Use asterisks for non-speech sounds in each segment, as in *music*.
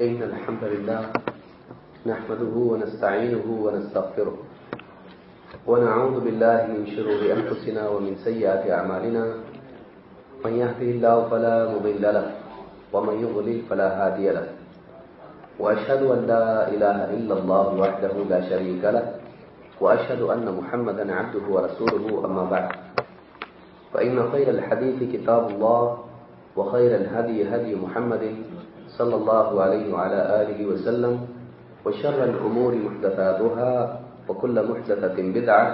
إن الحمد لله نحمده ونستعينه ونستغفره ونعوذ بالله من شرور أنفسنا ومن سيئات أعمالنا من يهده الله فلا مضل له ومن يضلل فلا هادي له وأشهد أن لا إله إلا الله وحده لا شريك له وأشهد أن محمدا عبده ورسوله، أما بعد. فإن خير الحديث كتاب الله وخير الهدي هدي محمد صلى الله عليه وعلى آله وسلم وشر الأمور محدثاتها وكل محدثة بدعة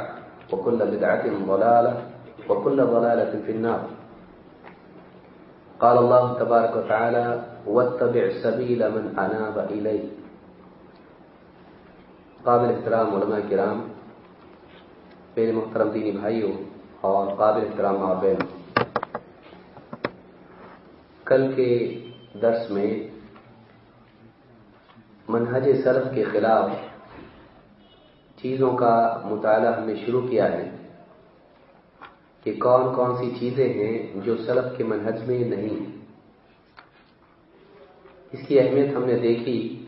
وكل بدعة ضلالة وكل ضلالة في النار. قال الله تبارك وتعالى واتبع سبيل من أناب إليه قابل احترام علماء کرام، میرے محترم دینی بھائیوں اور قابل احترام اور بہن کل کے درس میں منہج سلف کے خلاف چیزوں کا مطالعہ ہم نے شروع کیا ہے کہ کون کون سی چیزیں ہیں جو سلف کے منہج میں نہیں اس کی اہمیت ہم نے دیکھی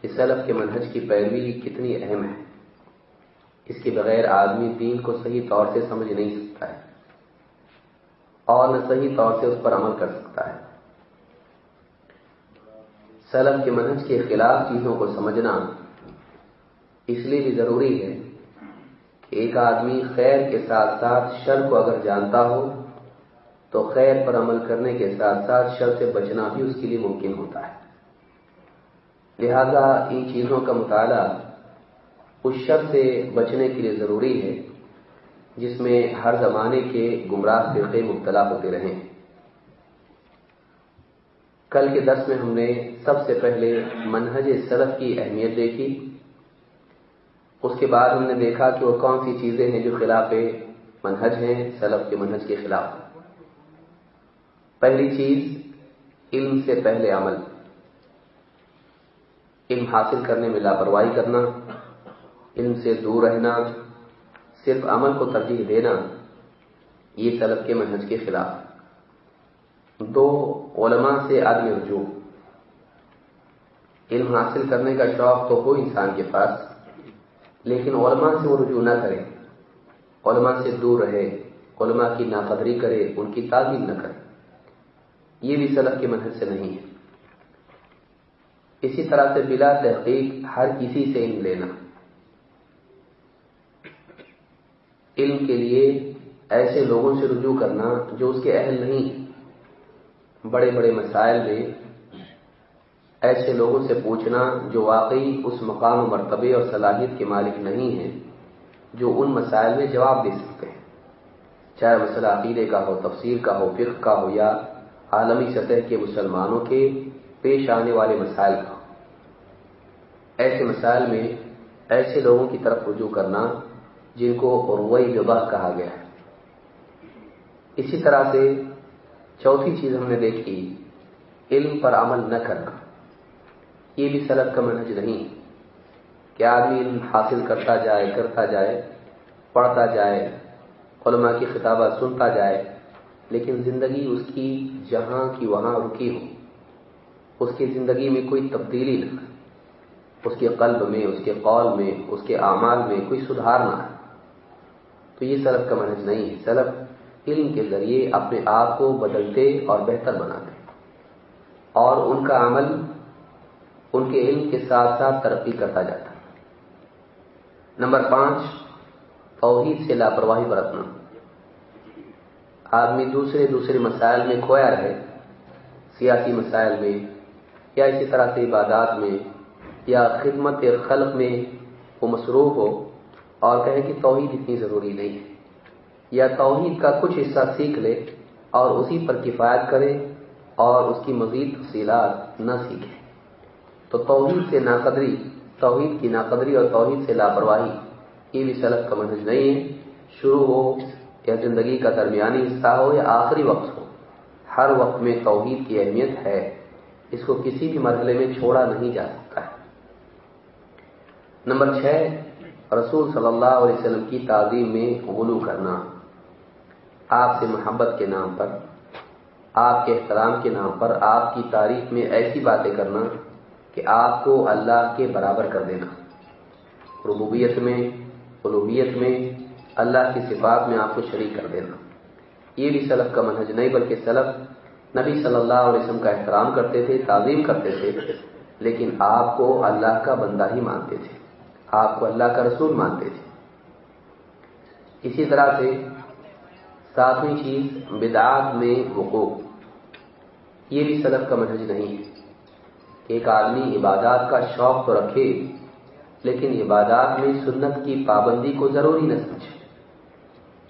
کہ سلف کے منہج کی پیروی کتنی اہم ہے۔ اس کے بغیر آدمی دین کو صحیح طور سے سمجھ نہیں سکتا ہے اور نہ صحیح طور سے اس پر عمل کر سکتا ہے۔ سلف کے منہج کے خلاف چیزوں کو سمجھنا اس لیے بھی ضروری ہے کہ ایک آدمی خیر کے ساتھ ساتھ شر کو اگر جانتا ہو، تو خیر پر عمل کرنے کے ساتھ ساتھ شر سے بچنا بھی اس کے لیے ممکن ہوتا ہے۔ لہذا ان چیزوں کا مطالعہ اس شر سے بچنے کے لیے ضروری ہے، جس میں ہر زمانے کے گمراہ فرقے مبتلا ہوتے رہیں۔ کل کے درس میں ہم نے سب سے پہلے منہج سلف کی اہمیت دیکھی۔ اس کے بعد ہم نے دیکھا کہ وہ کون سی چیزیں ہیں جو خلاف منہج ہیں، سلف کے منہج کے خلاف۔ پہلی چیز، علم سے پہلے عمل۔ علم حاصل کرنے میں لاپرواہی کرنا، علم سے دور رہنا، صرف عمل کو ترجیح دینا، یہ سلف کے منہج کے خلاف۔ دو علماء سے آدمی رجوع۔ علم حاصل کرنے کا شوق تو ہو انسان کے پاس، لیکن علماء سے وہ رجوع نہ کرے۔ علماء سے دور رہے، علماء کی ناقدری کرے، ان کی تعلیم نہ کرے۔ یہ بھی سلف کے منحص سے نہیں ہے۔ اسی طرح سے بلا تحقیق ہر کسی سے علم لینا۔ علم کے لیے ایسے لوگوں سے رجوع کرنا جو اس کے اہل نہیں۔ بڑے بڑے مسائل میں ایسے لوگوں سے پوچھنا جو واقعی اس مقام و مرتبے اور صلاحیت کے مالک نہیں ہیں، جو ان مسائل میں جواب دے سکتے ہیں۔ چاہے مسئلہ عقیدے کا ہو، تفسیر کا ہو، فقہ کا ہو یا عالمی سطح کے مسلمانوں کے پیش آنے والے مسائل کا۔ ہو ایسے مسائل میں ایسے لوگوں کی طرف رجوع کرنا جن کو روئی جبہ کہا گیا ہے۔ اسی طرح سے چوتھی چیز ہم نے دیکھی، علم پر عمل نہ کرنا۔ یہ بھی سلب کا منہج نہیں۔ کہ آدمی علم حاصل کرتا جائے کرتا جائے، پڑھتا جائے، علماء کی خطابات سنتا جائے، لیکن زندگی اس کی جہاں کی وہاں رکی ہو۔ اس کی زندگی میں کوئی تبدیلی نہ اس کے قلب میں، اس کے قول میں، اس کے اعمال میں کوئی سدھار نہ تو یہ سلف کا منہج نہیں۔ ہے سلف علم کے ذریعے اپنے آپ کو بدلتے اور بہتر بناتے اور ان کا عمل ان کے علم کے ساتھ ساتھ ترقی کرتا جاتا نمبر پانچ، توحید سے لاپرواہی برتنا۔ آدمی دوسرے دوسرے مسائل میں کھویا رہے، سیاسی مسائل میں یا اسی طرح سے عبادات میں یا خدمت خلق میں وہ مصروف ہو اور کہے کہ توحید اتنی ضروری نہیں ہے۔ یا توحید کا کچھ حصہ سیکھ لے اور اسی پر کفایت کرے اور اس کی مزید تفصیلات نہ سیکھے۔ تو توحید سے ناقدری، توحید کی ناقدری اور توحید سے لاپرواہی، یہ بھی سلف کا منہج نہیں ہے۔ شروع ہو یا زندگی کا درمیانی حصہ ہو یا آخری وقت ہو، ہر وقت میں توحید کی اہمیت ہے۔ اس کو کسی بھی مرحلے میں چھوڑا نہیں جا سکتا ہے۔ نمبر چھ، رسول صلی اللہ علیہ وسلم کی تعظیم میں غلو کرنا۔ آپ سے محبت کے نام پر، آپ کے احترام کے نام پر آپ کی تعریف میں ایسی باتیں کرنا کہ آپ کو اللہ کے برابر کر دینا۔ ربوبیت میں الوبیت میں، اللہ کی صفات میں آپ کو شریک کر دینا۔ یہ بھی سلف کا منہج نہیں، بلکہ سلف نبی صلی اللہ علیہ وسلم کا احترام کرتے تھے، تعظیم کرتے تھے، لیکن آپ کو اللہ کا بندہ ہی مانتے تھے۔ آپ کو اللہ کا رسول مانتے تھے۔ اسی طرح سے ساتویں چیز، بدعات میں حقوق یہ بھی سلف کا منہج نہیں ہے۔ ایک آدمی عبادات کا شوق تو رکھے، لیکن عبادات میں سنت کی پابندی کو ضروری نہ سمجھے۔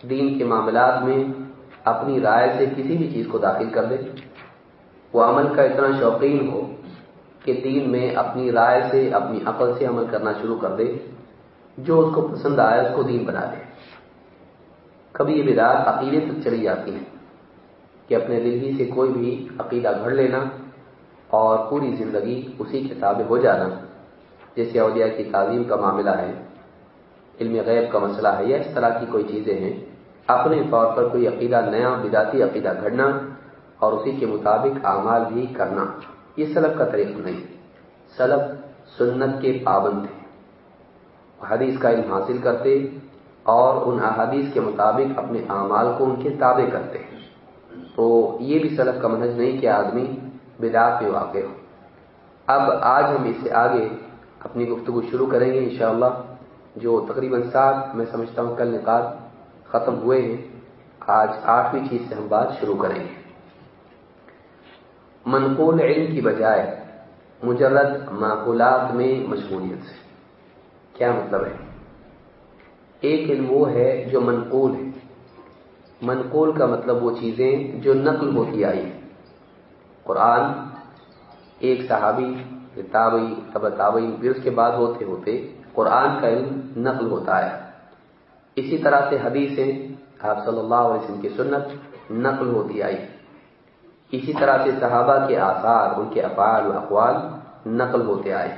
دین کے معاملات میں اپنی رائے سے کسی بھی چیز کو داخل کر دے وہ عمل کا اتنا شوقین ہو کہ دین میں اپنی رائے سے، اپنی عقل سے عمل کرنا شروع کر دے، جو اس کو پسند آئے، اس کو دین بنا دے۔ کبھی یہ بدعت عقیدے تک چلی جاتی ہے کہ اپنے دل ہی سے کوئی بھی عقیدہ گھڑ لینا اور پوری زندگی اسی کے تابع ہو جانا، جیسے اولیاء کی تعلیم کا معاملہ ہے، علم غیب کا مسئلہ ہے، یا اس طرح کی کوئی چیزیں ہیں، اپنے طور پر کوئی عقیدہ نیا بداتی عقیدہ گھڑنا اور اسی کے مطابق اعمال بھی کرنا، یہ سلب کا طریقہ نہیں سلب سنت کے پابند تھے حدیث کا علم حاصل کرتے اور ان احادیث کے مطابق اپنے اعمال کو ان کے تابع کرتے ہیں۔ تو یہ بھی سلب کا منج نہیں کہ آدمی بدعات میں واقع ہو۔ اب آج ہم اس سے آگے اپنی گفتگو شروع کریں گے انشاءاللہ، جو تقریباً سات، میں سمجھتا ہوں، کل نکال ختم ہوئے ہیں۔ آج آٹھویں چیز سے ہم بات شروع کریں گے۔ منقول علم کی بجائے مجرد معقولات میں مشغولیت سے۔ کیا مطلب ہے؟ ایک علم وہ ہے جو منقول ہے۔ منقول کا مطلب وہ چیزیں جو نقل ہوتی آئی۔ قرآن ایک صحابی تابعی تب تابعی، پھر اس کے بعد ہوتے ہوتے۔ قرآن کا علم نقل ہوتا ہے اسی طرح سے حدیثیں، آپ صلی اللہ علیہ وسلم کی سنت نقل ہوتی آئی۔ اسی طرح سے صحابہ کے آثار، ان کے افعال و اقوال نقل ہوتے آئے۔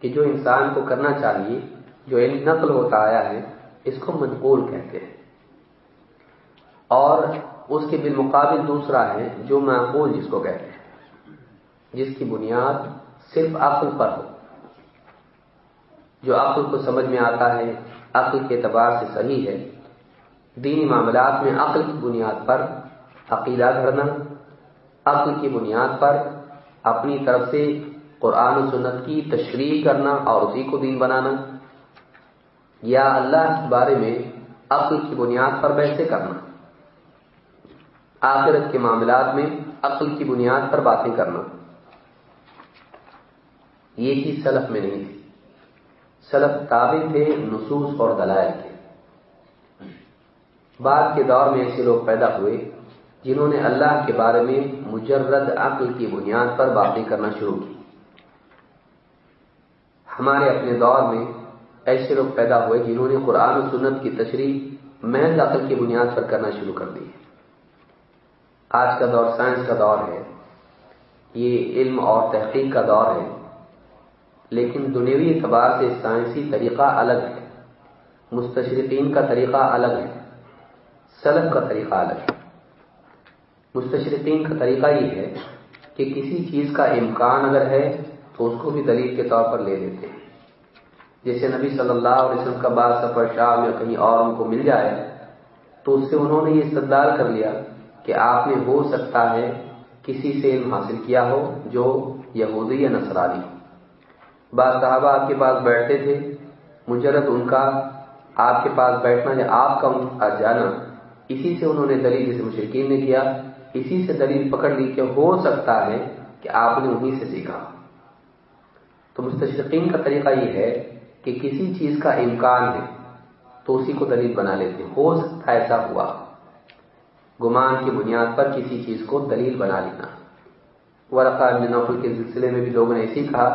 کہ جو انسان کو کرنا چاہیے جو علم نقل ہوتا آیا ہے، اس کو منقول کہتے ہیں۔ اور اس کے بالمقابل دوسرا ہے، جو معقول جس کو کہتے ہیں۔ جس کی بنیاد صرف عقل پر ہو۔ جو عقل کو سمجھ میں آتا ہے، عقل کے اعتبار سے صحیح ہے۔ دینی معاملات میں عقل کی بنیاد پر عقیدہ دھرنا، عقل کی بنیاد پر اپنی طرف سے قرآن و سنت کی تشریح کرنا اور اسی کو دین بنانا۔ یا اللہ کے بارے میں عقل کی بنیاد پر ویسے کرنا۔ آخرت کے معاملات میں عقل کی بنیاد پر باتیں کرنا۔ یہ چیز سلف میں نہیں تھی سلف تابع تھے، نصوص اور دلائل کے بعد کے دور میں ایسے لوگ پیدا ہوئے جنہوں نے اللہ کے بارے میں مجرد عقل کی بنیاد پر باتیں کرنا شروع کی۔ ہمارے اپنے دور میں ایسے لوگ پیدا ہوئے جنہوں نے قرآن و سنت کی تشریح محض عقل کی بنیاد پر کرنا شروع کر دی آج کا دور سائنس کا دور ہے۔ یہ علم اور تحقیق کا دور ہے۔ لیکن دنیوی اعتبار سے سائنسی طریقہ الگ ہے۔ مستشرقین کا طریقہ الگ ہے۔ سلب کا طریقہ الگ ہے۔ مستشرقین کا طریقہ یہ ہے کہ کسی چیز کا امکان اگر ہے تو اس کو بھی دلیل کے طور پر لے لیتے ہیں۔ جیسے نبی صلی اللہ علیہ وسلم کا بعض سفر شام یا کہیں اور ان کو مل جائے، تو اس سے انہوں نے یہ استدال کر لیا کہ آپ نے ہو سکتا ہے کسی سے علم حاصل کیا ہو جو یہودی یا نصرانی بعض صحابہ آپ کے پاس بیٹھتے تھے، مجرد ان کا آپ کے پاس بیٹھنا یا آپ کا ان کا جانا، اسی سے انہوں نے دلیل جسے مشرقین نے کیا، اسی سے دلیل پکڑ لی کہ ہو سکتا ہے کہ آپ نے انہیں سے سیکھا۔ تو مستشرقین کا طریقہ یہ ہے کہ کسی چیز کا امکان ہے تو اسی کو دلیل بنا لیتے ہو سکتا ایسا ہوا۔ گمان کی بنیاد پر کسی چیز کو دلیل بنا لینا۔ ورقہ نوفل کے سلسلے میں بھی لوگوں نے ایسی کہا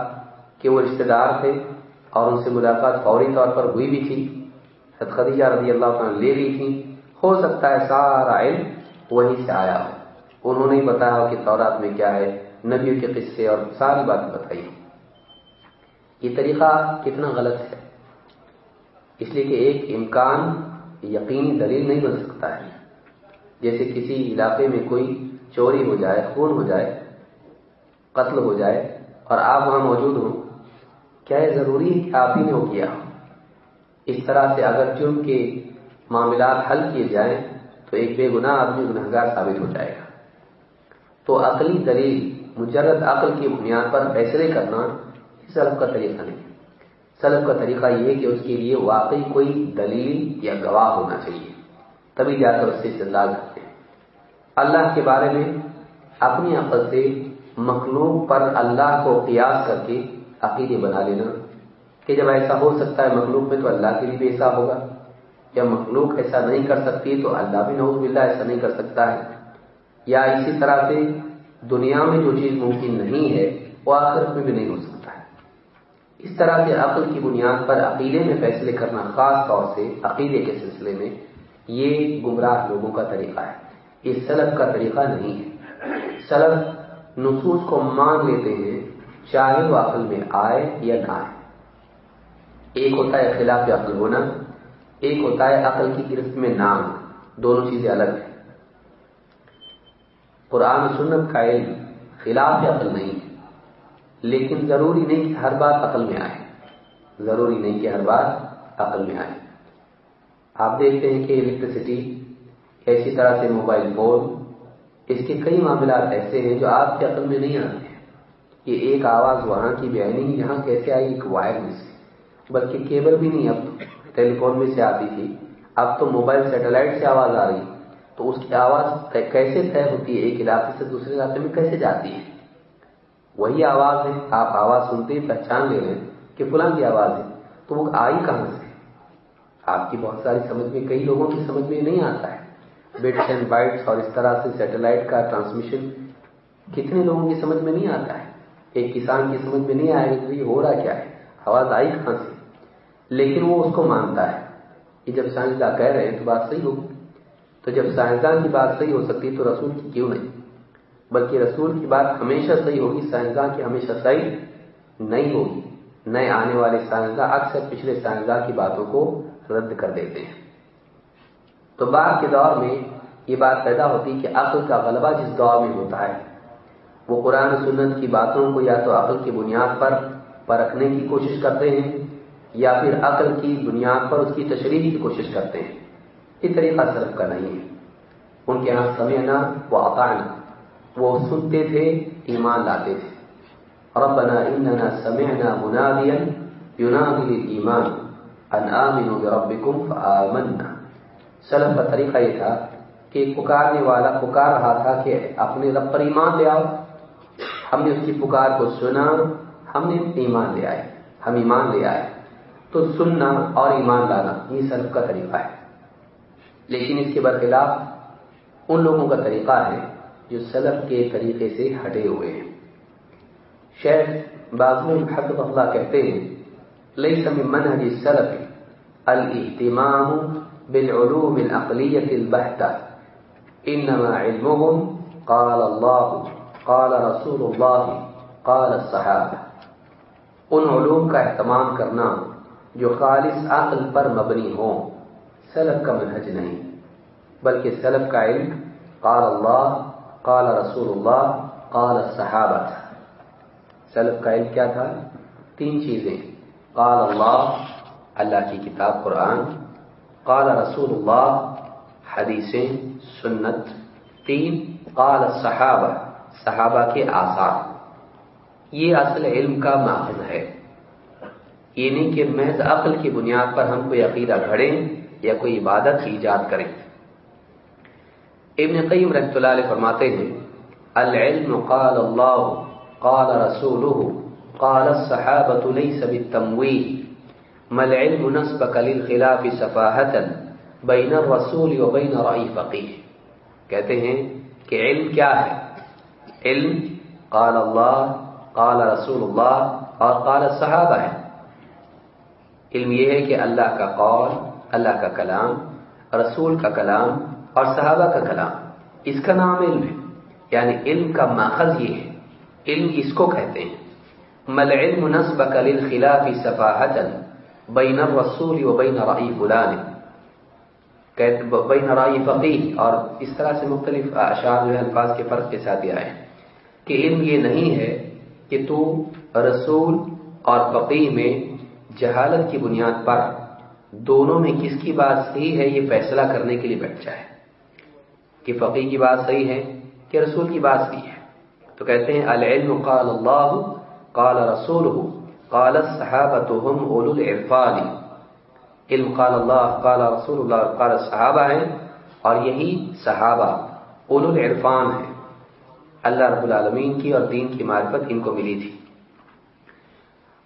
کہ وہ رشتے دار تھے اور ان سے ملاقات فوری طور پر ہوئی بھی تھی۔ خدیجہ رضی اللہ عنہ لے لی تھی ہو سکتا ہے سارا علم وہیں سے آیا ہو۔ انہوں نے بتایا کہ تورات میں کیا ہے، نبیوں کے قصے اور ساری باتیں بتائی یہ طریقہ کتنا غلط ہے۔ اس لیے کہ ایک امکان، یقینی دلیل نہیں بن سکتا ہے۔ جیسے کسی علاقے میں کوئی چوری ہو جائے، خون ہو جائے، قتل ہو جائے اور آپ وہاں موجود ہوں، کیا یہ ضروری ہے کہ آپ ہی نے وہ کیا؟ اس طرح سے اگر جرم کے معاملات حل کیے جائیں، تو ایک بے گناہ آدمی گناہ گار ثابت ہو جائے گا۔ تو عقلی دلیل، مجرد عقل کی بنیاد پر فیصلے کرنا سلب کا طریقہ نہیں۔ سلب کا طریقہ یہ کہ اس کے لیے واقعی کوئی دلیل یا گواہ ہونا چاہیے۔ تبھی جا کر اس سے استدلال کرتے ہیں۔ اللہ کے بارے میں اپنی عقل سے مخلوق پر اللہ کو قیاس کر کے عقیدے بنا لینا کہ جب ایسا ہو سکتا ہے مخلوق میں تو اللہ کے لیے بھی ایسا ہوگا۔ جب مخلوق ایسا نہیں کر سکتی تو اللہ بھی نوز باللہ ایسا نہیں کر سکتا ہے۔ یا اسی طرح سے دنیا میں جو چیز ممکن نہیں ہے وہ آخرت میں بھی نہیں ہو سکتا اس طرح سے عقل کی بنیاد پر عقیدے میں فیصلے کرنا خاص طور سے عقیدے کے سلسلے میں یہ گمراہ لوگوں کا طریقہ ہے۔ یہ سلب کا طریقہ نہیں ہے۔ سلب نصوص کو مان لیتے ہیں چاہے وہ عقل میں آئے یا نہ آئے۔ ایک ہوتا ہے خلاف عقل ہونا، ایک ہوتا ہے عقل کی گرفت میں نام، دونوں چیزیں الگ ہیں۔ قرآن سنت کا علم خلاف عقل نہیں لیکن ضروری نہیں کہ ہر بات عقل میں آئے۔ ضروری نہیں کہ ہر بات عقل میں آئے۔ آپ دیکھتے ہیں کہ الیکٹریسٹی ایسی طرح سے موبائل فون اس کے کئی معاملات ایسے ہیں جو آپ کے عقل میں نہیں آتے ہیں۔ یہ ایک آواز وہاں کی بیانی یہاں کیسے آئی؟ ایک وائر میں سے بلکہ کیبل بھی نہیں، اب ٹیلی فون میں سے آتی تھی۔ اب تو موبائل سیٹلائٹ سے آواز آ رہی۔ تو اس کی آواز کیسے طے ہوتی ہے؟ ایک علاقے سے دوسرے علاقے میں کیسے جاتی ہے؟ وہی آواز ہے، آپ آواز سنتے ہی پہچان لے رہے ہیں کہ فلاں کی آواز ہے۔ تو وہ آئی کہاں سے؟ آپ کی بہت ساری سمجھ میں کئی لوگوں کی سمجھ میں نہیں آتا ہے۔ بٹس اینڈ بائٹس اور اس طرح سے سیٹلائٹ کا ٹرانسمیشن کتنے لوگوں کی سمجھ میں نہیں آتا ہے۔ ایک کسان کی سمجھ میں نہیں آئے گا یہ ہو رہا کیا ہے۔ آواز آئی کہاں سے؟ لیکن وہ اس کو مانتا ہے۔ کہ جب سائنسداں کہہ رہے ہیں تو بات صحیح ہوگی۔ تو جب سائنسدان کی بات صحیح ہو سکتی تو رسول کی کیوں نہیں؟ بلکہ رسول کی بات ہمیشہ صحیح ہوگی، سائنسداں کی ہمیشہ صحیح نہیں ہوگی۔ نئے آنے والے سائنسداں اکثر پچھلے سائنسداں کی باتوں کو رد کر دیتے ہیں۔ تو بعد کے دور میں یہ بات پیدا ہوتی کہ عقل کا غلبہ جس دور میں ہوتا ہے، وہ قرآن سنت کی باتوں کو یا تو عقل کی بنیاد پر پرکھنے کی کوشش کرتے ہیں، یا پھر عقل کی بنیاد پر اس کی تشریح کی کوشش کرتے ہیں۔ یہ طریقہ صرف کا نہیں ہے۔ ان کے یہاں سمعنا و اطعنا۔ وہ سنتے تھے، ایمان لاتے تھے۔ ربنا اننا سمعنا منادیا ينادي للایمان ان آمنوا بربکم فآمنا۔ سلف کا طریقہ یہ تھا کہ پکارنے والا پکار رہا تھا کہ اپنے رب پر ایمان لے آؤ۔ ہم نے اس کی پکار کو سنا، ہم نے ایمان لے آئے، ہم ایمان لے آئے۔ تو سننا اور ایمان لانا یہ سلف کا طریقہ ہے۔ لیکن اس کے برخلاف ان لوگوں کا طریقہ ہے جو سلف کے طریقے سے ہٹے ہوئے ہیں۔ شیخ بازو حق اللہ کہتے ہیں لئی سم منہج سلف الاہتمام بالعلوم العقلیت البحتہ، انما علمهم قال اللہ، قال رسول اللہ، قال الصحابہ۔ ان علوم کا اہتمام کرنا جو خالص عقل پر مبنی ہوں، سلف کا منہج نہیں، بلکہ سلف کا علم، قال اللہ قال رسول اللہ، قال صحابہ۔ تھا سلف کا علم کیا تھا؟ تین چیزیں۔ قال اللہ اللہ کی کتاب قرآن۔ قال رسول اللہ، حدیثیں، سنت۔ تین، قال صحابہ۔ صحابہ کے آثار۔ یہ اصل علم کا ماخذ ہے۔ یہ نہیں کہ محض عقل کی بنیاد پر ہم کوئی عقیدہ گھڑیں یا کوئی عبادت کی ایجاد کریں۔ ابن قیم رحمۃ اللہ علیہ فرماتے ہیں، العلم قال اللہ، قال رسوله قال الصحابة ليس بالتمويه ما العلم نسبك للخلاف سفاهة بين الرسول وبين رأي فقيه کہتے ہیں کہ علم کیا ہے؟ علم قال اللہ، قال رسول اللہ اور قال الصحابہ ہے۔ علم یہ ہے کہ اللہ کا قول، اللہ کا کلام، رسول کا کلام اور صحابہ کا کلام، اس کا نام علم ہے۔ یعنی علم کا ماخذ یہ ہے، علم اس کو کہتے ہیں۔ مل علم نصب کل خلاف صفاحت بین الرسول و بین رائی فلان۔ بین رائی فقیر اور اس طرح سے مختلف اشعار جو ہے الفاظ کے فرق کے ساتھ یہ آئے کہ علم یہ نہیں ہے کہ تو رسول اور فقی میں جہالت کی بنیاد پر دونوں میں کس کی بات صحیح ہے یہ فیصلہ کرنے کے لیے بیٹھ جائے۔ کہ فقی کی بات صحیح ہے کہ رسول کی بات صحیح ہے۔ تو کہتے ہیں، العلم قال اللہ، قال رسول قال صحابتهم اولو العرفان۔ علم قال اللہ، قال رسول اللہ قال صحابہ ہیں اور یہی صحابہ اولو العرفان ہیں۔ اللہ رب العالمین کی اور دین کی معرفت ان کو ملی تھی۔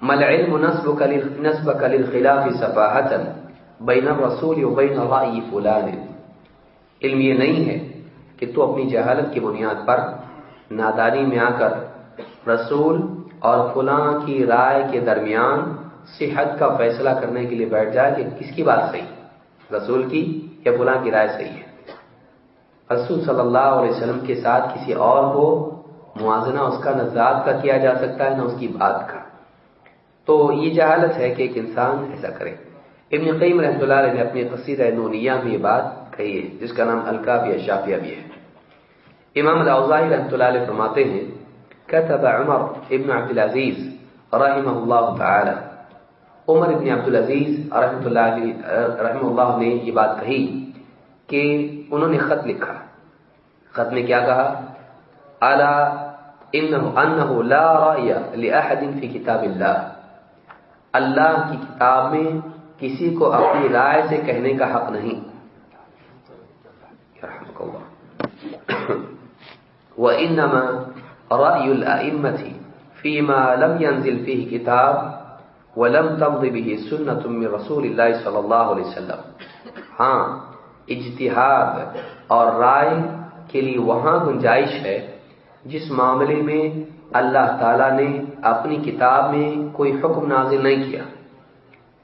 مل علم نصب نصب کل خلاف صفاحت بین رسول بین فلان۔ علم یہ نہیں ہے کہ تو اپنی جہالت کی بنیاد پر نادانی میں آ کر رسول اور فلاں کی رائے کے درمیان صحت کا فیصلہ کرنے کے لیے بیٹھ جائے کہ کس کی بات صحیح رسول کی یا فلاں کی رائے صحیح ہے؟ رسول صلی اللہ علیہ وسلم کے ساتھ کسی اور کو موازنہ اس کا نہ ذات کا کیا جا سکتا ہے، نہ اس کی بات کا۔ تو یہ جہالت ہے کہ ایک انسان ایسا کرے۔ ابن قیم رحمۃ اللہ علیہ نے اپنی قصید نونیہ میں یہ بات کہی ہے، جس کا نام القا بھی شافیہ بھی ہے۔ امام الاوزائی رحمۃ اللہ علیہ فرماتے ہیں كتب عمر ابن عبد العزیز رحمہ اللہ تعالی۔ عمر ابن عبد العزیز رحمۃ اللہ رحمہ اللہ نے یہ بات کہی کہ انہوں نے خط لکھا۔ خط میں کیا کہا؟ الا انه لا راي لاحد في كتاب الله اللہ کی کتاب میں کسی کو اپنی رائے سے کہنے کا حق نہیں۔ وانما راي الائمه فيما لم ينزل فيه كتاب ولم تمض به سنه من رسول الله صلى الله عليه وسلم ہاں اجتہاد اور رائے کے لیے وہاں گنجائش ہے جس معاملے میں اللہ تعالی نے اپنی کتاب میں کوئی حکم نازل نہیں کیا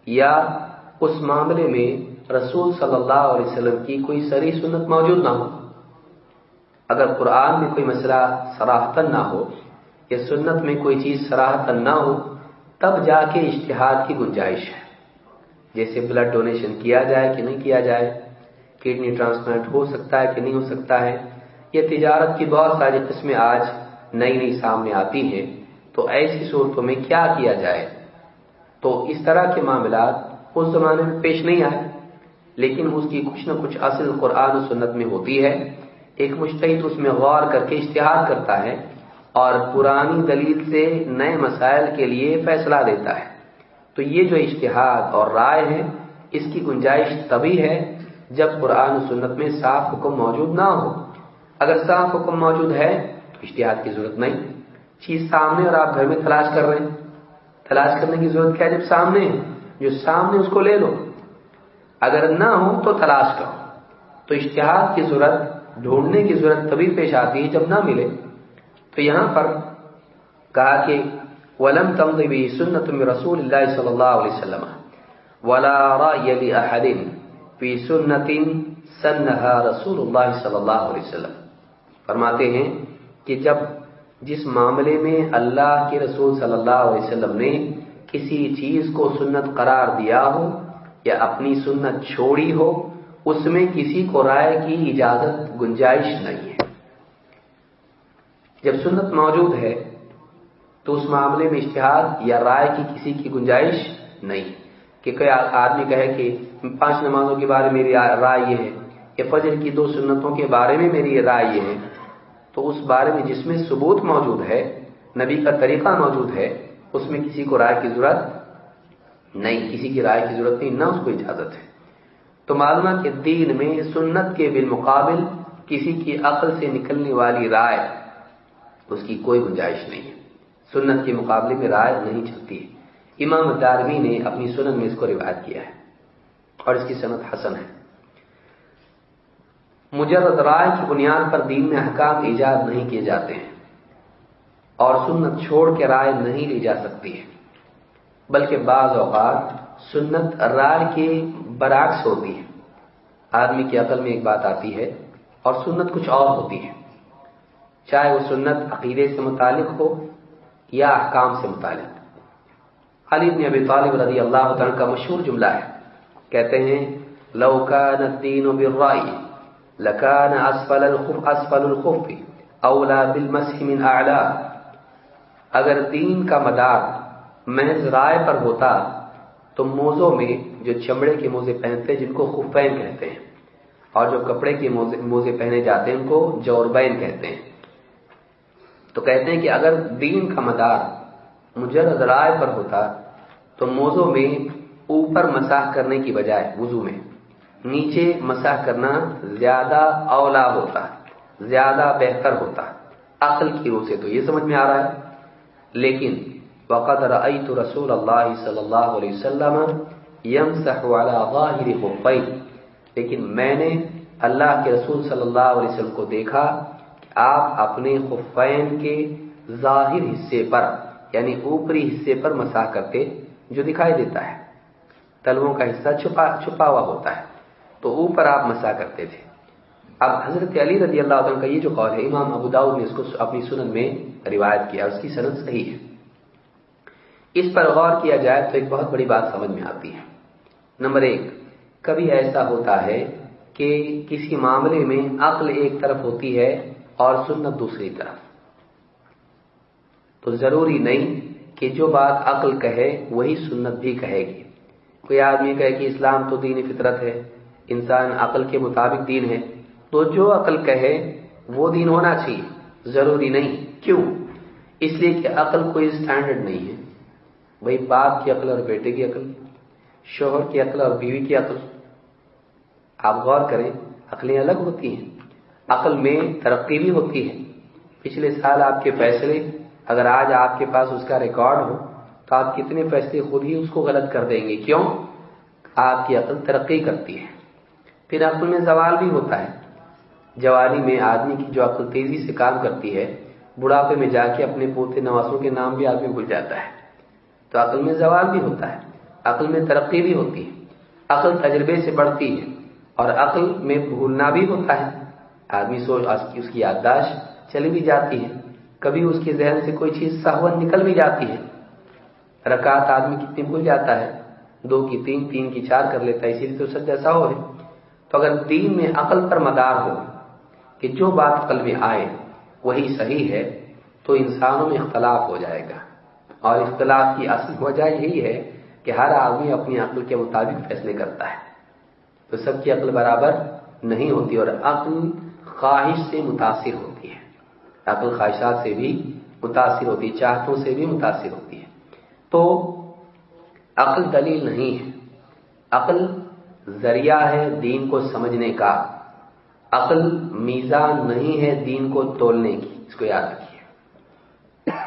یا اس معاملے میں رسول صلی اللہ علیہ وسلم کی کوئی سری سنت موجود نہ ہو۔ اگر قرآن میں کوئی مسئلہ سراہتن نہ ہو یا سنت میں کوئی چیز سراہتن نہ ہو، تب جا کے اشتہاد کی گنجائش ہے۔ جیسے بلڈ ڈونیشن کیا جائے کہ نہیں کیا جائے کڈنی ٹرانسپلانٹ ہو سکتا ہے کہ نہیں ہو سکتا ہے یہ تجارت کی بہت ساری قسمیں آج نئی نئی سامنے آتی ہیں، تو ایسی صورتوں میں کیا کیا جائے؟ تو اس طرح کے معاملات اس زمانے میں پیش نہیں آئے، لیکن اس کی کچھ نہ کچھ اصل قرآن و سنت میں ہوتی ہے۔ ایک مشتحد اس میں غور کر کے اشتہار کرتا ہے اور پرانی دلیل سے نئے مسائل کے لیے فیصلہ دیتا ہے۔ تو یہ جو اشتہاد اور رائے ہے، اس کی گنجائش تبھی ہے جب قرآن و سنت میں صاف حکم موجود نہ ہو۔ اگر صاف حکم موجود ہے، تو اشتہاد کی ضرورت نہیں۔ چیز سامنے اور آپ گھر میں تلاش کر رہے ہیں۔ تلاش کرنے کی ضرورت کیا ہے؟ جب سامنے جو سامنے اس کو لے لو۔ اگر نہ ہو تو تلاش کرو۔ تو اشتہاد کی ضرورت ڈھونڈنے کی ضرورت تبھی پیش آتی ہے جب نہ ملے۔ تو یہاں پر کہا کہ ولم تمضی سنت میں رسول اللہ صلی اللہ علیہ وسلم۔ ولا رأي لأحد فی سنت سنہا رسول اللہ صلی اللہ علیہ وسلم۔ فرماتے ہیں کہ جب جس معاملے میں اللہ کے رسول صلی اللہ علیہ وسلم نے کسی چیز کو سنت قرار دیا ہو یا اپنی سنت چھوڑی ہو اس میں کسی کو رائے کی اجازت گنجائش نہیں ہے۔ جب سنت موجود ہے، تو اس معاملے میں اشتہار یا رائے کی کسی کی گنجائش نہیں۔ کہ کوئی آدمی کہے کہ پانچ نمازوں کے بارے میں میری رائے یہ ہے، کہ فجر کی دو سنتوں کے بارے میں میری رائے یہ ہے، تو اس بارے میں جس میں ثبوت موجود ہے، نبی کا طریقہ موجود ہے، اس میں کسی کو رائے کی ضرورت نہیں، کسی کی رائے کی ضرورت نہیں، نہ اس کو اجازت ہے۔ تو معلوم کہ دین میں سنت کے بالمقابل کسی کی عقل سے نکلنے والی رائے اس کی کوئی گنجائش نہیں ہے۔ سنت کے مقابلے میں رائے نہیں چلتی ہے۔ امام دارمی نے اپنی سنن میں اس کو روایت کیا ہے اور اس کی صنعت حسن ہے۔ مجرد رائے کی بنیاد پر دین میں احکام ایجاد نہیں کیے جاتے ہیں اور سنت چھوڑ کے رائے نہیں لی جا سکتی ہے، بلکہ بعض اوقات سنت رائے کے برعکس ہوتی ہے آدمی کی عقل میں ایک بات آتی ہے اور سنت کچھ اور ہوتی ہے چاہے وہ سنت عقیدے سے متعلق ہو یا احکام سے متعلق۔ علی بن ابی طالب رضی اللہ عنہ کا مشہور جملہ ہے۔ کہتے ہیں، لو كان الدين بالرأي لكان اسفل الخف اسفل الخف اولا بالمسح من اعلى اگر دین کا مدار محض رائے پر ہوتا تو موزوں میں جو چمڑے کے موزے پہنتے ہیں، جن کو خفین کہتے ہیں، اور جو کپڑے کے موزے پہنے جاتے ہیں، ان کو جوربین کہتے ہیں۔ تو کہتے ہیں کہ اگر دین کا مدار مجرد رائے پر ہوتا، تو موزوں میں اوپر مساح کرنے کی بجائے وضو میں، نیچے مساح کرنا زیادہ اولا ہوتا، زیادہ بہتر ہوتا، عقل کی روح سے تو یہ سمجھ میں آ رہا ہے۔ لیکن وقت رأيت رسول اللہ صلی اللہ علیہ وسلم يمسح على ظاهر خفين. لیکن میں نے اللہ کے رسول صلی اللہ علیہ وسلم کو دیکھا کہ آپ اپنے خفین کے ظاہر حصے پر یعنی اوپری حصے پر مساح کرتے، جو دکھائی دیتا ہے۔ تلووں کا حصہ چھپا چھپا ہوا ہوتا ہے، تو اوپر آپ مسا کرتے تھے۔ اب حضرت علی رضی اللہ عنہ کا یہ جو قول ہے، امام ابو داؤد نے اس کو اپنی سنن میں روایت کیا، اس کی سنت صحیح ہے۔ اس پر غور کیا جائے تو ایک بہت بڑی بات سمجھ میں آتی ہے۔ نمبر ایک، کبھی ایسا ہوتا ہے کہ کسی معاملے میں عقل ایک طرف ہوتی ہے اور سنت دوسری طرف۔ تو ضروری نہیں کہ جو بات عقل کہے وہی سنت بھی کہے گی۔ کوئی آدمی کہے کہ اسلام تو دین فطرت ہے، انسان عقل کے مطابق دین ہے، تو جو عقل کہے وہ دین ہونا چاہیے۔ ضروری نہیں۔ کیوں؟ اس لیے کہ عقل کوئی اسٹینڈرڈ نہیں ہے۔ بھائی باپ کی عقل اور بیٹے کی عقل، شوہر کی عقل اور بیوی کی عقل۔ آپ غور کریں، عقلیں الگ ہوتی ہیں، عقل میں ترقی بھی ہوتی ہے۔ پچھلے سال آپ کے فیصلے، اگر آج آپ کے پاس اس کا ریکارڈ ہو، تو آپ کتنے فیصلے خود ہی اس کو غلط کر دیں گے؟ کیوں؟ آپ کی عقل ترقی کرتی ہے۔ پھر عقل میں زوال بھی ہوتا ہے۔ جوانی میں آدمی کی جو عقل تیزی سے کام کرتی ہے، بڑھاپے میں جا کے اپنے پوتے نوازوں کے نام بھی آدمی بھول جاتا ہے۔ تو عقل میں زوال بھی ہوتا ہے، عقل میں ترقی بھی ہوتی ہے، عقل تجربے سے بڑھتی ہے اور عقل میں بھولنا بھی ہوتا ہے۔ آدمی سوچ اس کی یادداشت چلی بھی جاتی ہے، کبھی اس کے ذہن سے کوئی چیز سہون نکل بھی جاتی ہے۔ رکعت آدمی کتنی بھول جاتا ہے، دو کی تین تین کی چار کر لیتا ہے، اسی لیے تو سچ ایسا ہو ہے تو اگر دین میں عقل پر مدار ہو کہ جو بات عقل میں آئے وہی صحیح ہے، تو انسانوں میں اختلاف ہو جائے گا۔ اور اختلاف کی اصل وجہ یہی ہے کہ ہر آدمی اپنی عقل کے مطابق فیصلے کرتا ہے۔ تو سب کی عقل برابر نہیں ہوتی اور عقل خواہش سے متاثر ہوتی ہے۔ عقل خواہشات سے بھی متاثر ہوتی ہے، چاہتوں سے بھی متاثر ہوتی ہے۔ تو عقل دلیل نہیں ہے۔ عقل ذریعہ ہے دین کو سمجھنے کا۔ عقل میزان نہیں ہے دین کو تولنے کی۔ اس کو یاد رکھیے۔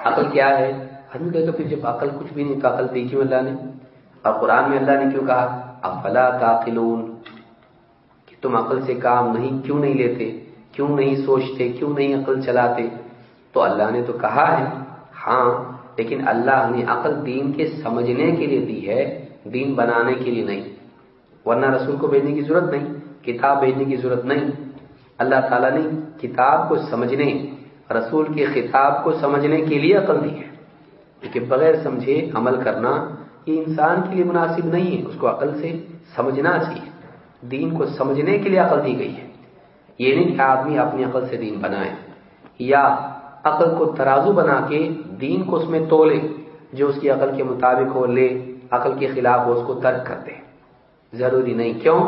عقل کیا ہے؟ ہم کہ پھر جب عقل کچھ بھی نہیں تو عقل دی کیوں اللہ نے۔ اور قرآن میں اللہ نے کیوں کہا؟ افلا تاقلون کہ تم عقل سے کام نہیں، کیوں نہیں لیتے؟ کیوں نہیں سوچتے؟ کیوں نہیں عقل چلاتے؟ تو اللہ نے تو کہا ہے ہاں لیکن اللہ نے عقل دین کے سمجھنے کے لیے دی ہے، دین بنانے کے لیے نہیں۔ ورنہ رسول کو بھیجنے کی ضرورت نہیں، کتاب بھیجنے کی ضرورت نہیں۔ اللہ تعالیٰ نے کتاب کو سمجھنے، رسول کے خطاب کو سمجھنے کے لیے عقل دی ہے۔ لیکن بغیر سمجھے عمل کرنا یہ انسان کے لیے مناسب نہیں ہے، اس کو عقل سے سمجھنا چاہیے۔ دین کو سمجھنے کے لیے عقل دی گئی ہے۔ یہ نہیں کہ آدمی اپنی عقل سے دین بنائے یا عقل کو ترازو بنا کے دین کو اس میں تولے، جو اس کی عقل کے مطابق ہو، لے، عقل کے خلاف وہ اس کو ترک کر دے۔ ضروری نہیں، کیوں؟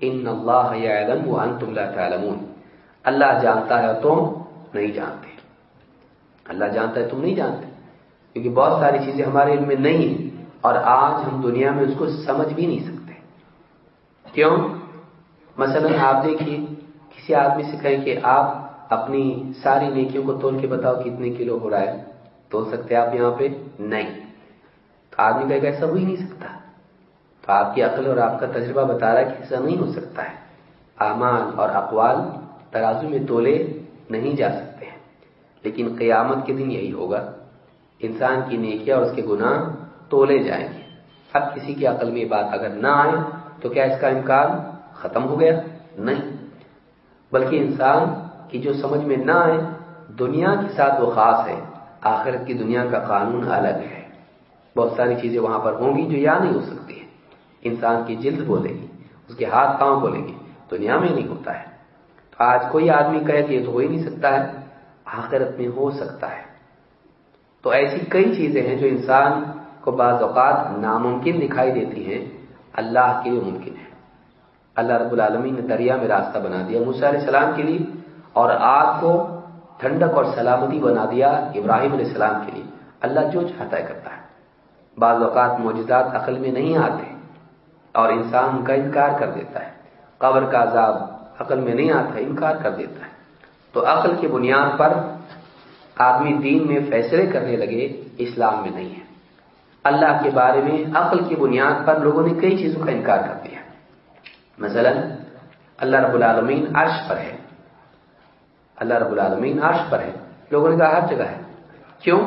ان اللہ وانتم لا تعلمون۔ اللہ جانتا ہے تم نہیں جانتے۔ اللہ جانتا ہے، تم نہیں جانتے۔ کیونکہ بہت ساری چیزیں ہمارے علم میں نہیں ہیں اور آج ہم دنیا میں اس کو سمجھ بھی نہیں سکتے۔ کیوں؟ مثلا آپ دیکھیے، کسی آدمی سے کہیں کہ آپ اپنی ساری نیکیوں کو تول کے بتاؤ کتنے کلو ہو رہا ہے، تول سکتے آپ یہاں پہ؟ نہیں۔ تو آدمی کہے گا ایسا ہو ہی نہیں سکتا۔ تو آپ کی عقل اور آپ کا تجربہ بتا رہا ہے کہ ایسا نہیں ہو سکتا ہے۔ اعمال اور اقوال ترازو میں تولے نہیں جا سکتے ہیں۔ لیکن قیامت کے دن یہی ہوگا۔ انسان کی نیکیاں اور اس کے گناہ تولے جائیں گے۔ اب کسی کی عقل میں بات اگر نہ آئے تو کیا اس کا امکان ختم ہو گیا؟ نہیں۔ بلکہ انسان کی جو سمجھ میں نہ آئے، دنیا کے ساتھ وہ خاص ہے، آخرت کی دنیا کا قانون الگ ہے۔ بہت ساری چیزیں وہاں پر ہوں گی جو یا نہیں ہو سکتی ہیں۔ انسان کی جلد بولے گی، اس کے ہاتھ پاؤں بولے گی، دنیا میں نہیں ہوتا ہے۔ تو آج کوئی آدمی کہے کہ یہ تو ہو ہی نہیں سکتا ہے، آخرت میں ہو سکتا ہے۔ تو ایسی کئی چیزیں ہیں جو انسان کو بعض اوقات ناممکن دکھائی دیتی ہیں، اللہ کے لیے ممکن ہے اللہ رب العالمین نے دریا میں راستہ بنا دیا علیہ السلام کے لیے، اور آگ کو ٹھنڈک اور سلامتی بنا دیا ابراہیم علیہ السلام کے لیے۔ اللہ جو چاہتا ہے کرتا ہے۔ بعض اوقات معجزات عقل میں نہیں آتے، اور انسان ان کا انکار کر دیتا ہے۔ قبر کا عذاب عقل میں نہیں آتا، انکار کر دیتا ہے۔ تو عقل کی بنیاد پر آدمی دین میں فیصلے کرنے لگے، اسلام میں نہیں ہے۔ اللہ کے بارے میں، عقل کی بنیاد پر لوگوں نے کئی چیزوں کا انکار کر دیا۔ مثلا، اللہ رب العالمین عرش پر ہے۔ اللہ رب العالمین عرش پر ہے۔ لوگوں نے کہا، ہر جگہ ہے۔ کیوں؟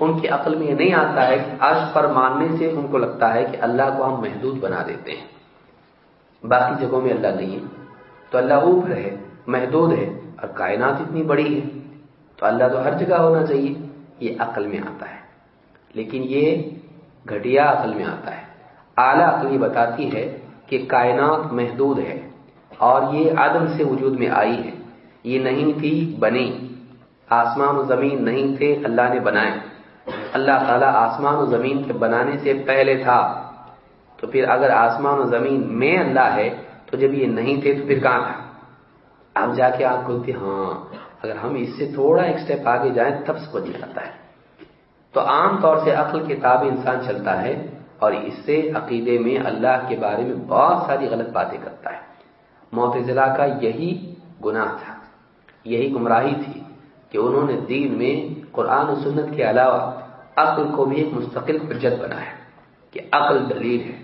ان کی عقل میں یہ نہیں آتا ہے کہ عرش پر ماننے سے ان کو لگتا ہے کہ اللہ کو ہم محدود بنا دیتے ہیں۔ باقی جگہوں میں اللہ نہیں ہے۔ تو اللہ اوپر ہے، محدود ہے اور کائنات اتنی بڑی ہے۔ تو اللہ تو ہر جگہ ہونا چاہیے، یہ عقل میں آتا ہے۔ لیکن یہ گھٹیا عقل میں آتا ہے۔ اعلیٰ عقل یہ بتاتی ہے کہ کائنات محدود ہے اور یہ عدم سے وجود میں آئی ہے۔ یہ نہیں تھی، بنی۔ آسمان و زمین نہیں تھے، اللہ نے بنائے۔ اللہ تعالیٰ آسمان و زمین کے بنانے سے پہلے تھا۔ تو پھر اگر آسمان و زمین میں اللہ ہے، تو جب یہ نہیں تھے، تو پھر کہاں تھا؟ اب جا کے آپ کھولتے ہاں۔ اگر ہم اس سے تھوڑا ایک سٹیپ آگے جائیں تب سمجھ میں آتا ہے۔ تو عام طور سے عقل کے تاب انسان چلتا ہے اور اس سے عقیدے میں اللہ کے بارے میں بہت ساری غلط باتیں کرتا ہے۔ معتزلہ کا یہی گناہ تھا، یہی گمراہی تھی کہ انہوں نے دین میں قرآن و سنت کے علاوہ عقل کو بھی ایک مستقل حجت بنایا کہ عقل دلیل ہے۔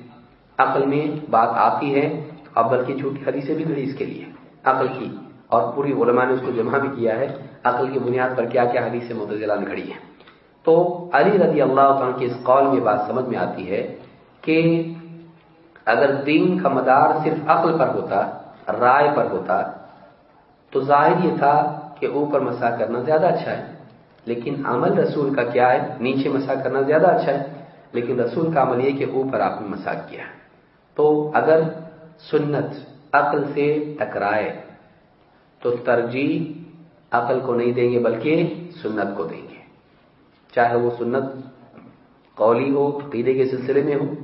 عقل میں بات آتی ہے، اب بلکہ چھوٹی حدیثیں بھی گھڑی اس کے لیے۔ عقل کی اور پوری علماء نے اس کو جمع بھی کیا ہے۔ عقل کی بنیاد پر کیا کیا حدیث متضلہ نے کھڑی ہے تو علی رضی اللہ عنہ کی اس قول میں بات سمجھ میں آتی ہے کہ اگر دین کا مدار صرف عقل پر ہوتا، رائے پر ہوتا، تو ظاہر یہ تھا کہ اوپر مسا کرنا زیادہ اچھا ہے۔ لیکن عمل رسول کا کیا ہے؟ نیچے مسا کرنا زیادہ اچھا ہے۔ لیکن رسول کا عمل یہ کہ اوپر آپ نے مسا کیا۔ ہے تو اگر سنت عقل سے ٹکرائے تو ترجیح عقل کو نہیں دیں گے بلکہ سنت کو دیں گے۔ چاہے وہ سنت قولی ہو، عقیدے کے سلسلے میں ہو،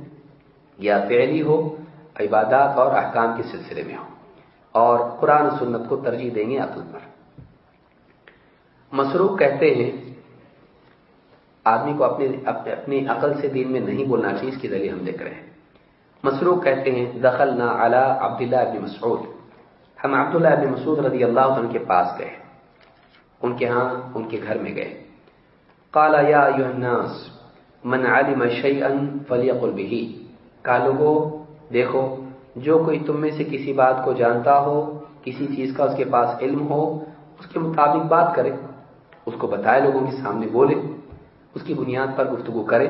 یا فعلی ہو، عبادات اور احکام کے سلسلے میں ہو۔ اور قرآن سنت کو ترجیح دیں گے عقل پر۔ مسروق کہتے ہیں، آدمی کو اپنے اپنی عقل سے دین میں نہیں بولنا چاہیے، اس کے ذریعے ہم دیکھ رہے ہیں۔ مسروق کہتے ہیں دخل نہ اعلیٰ عبداللہ ابن مسعود۔ ہم عبداللہ ابن مسعود رضی اللہ عنہ کے پاس گئے۔ ان کے ہاں ان کے گھر میں گئے۔ کالا یا الناس، من علم شيئا فليقل به کا لوگو، دیکھو، جو کوئی تم میں سے کسی بات کو جانتا ہو، کسی چیز کا اس کے پاس علم ہو، اس کے مطابق بات کرے۔ اس کو بتائے، لوگوں کے سامنے بولے۔ اس کی بنیاد پر گفتگو کرے۔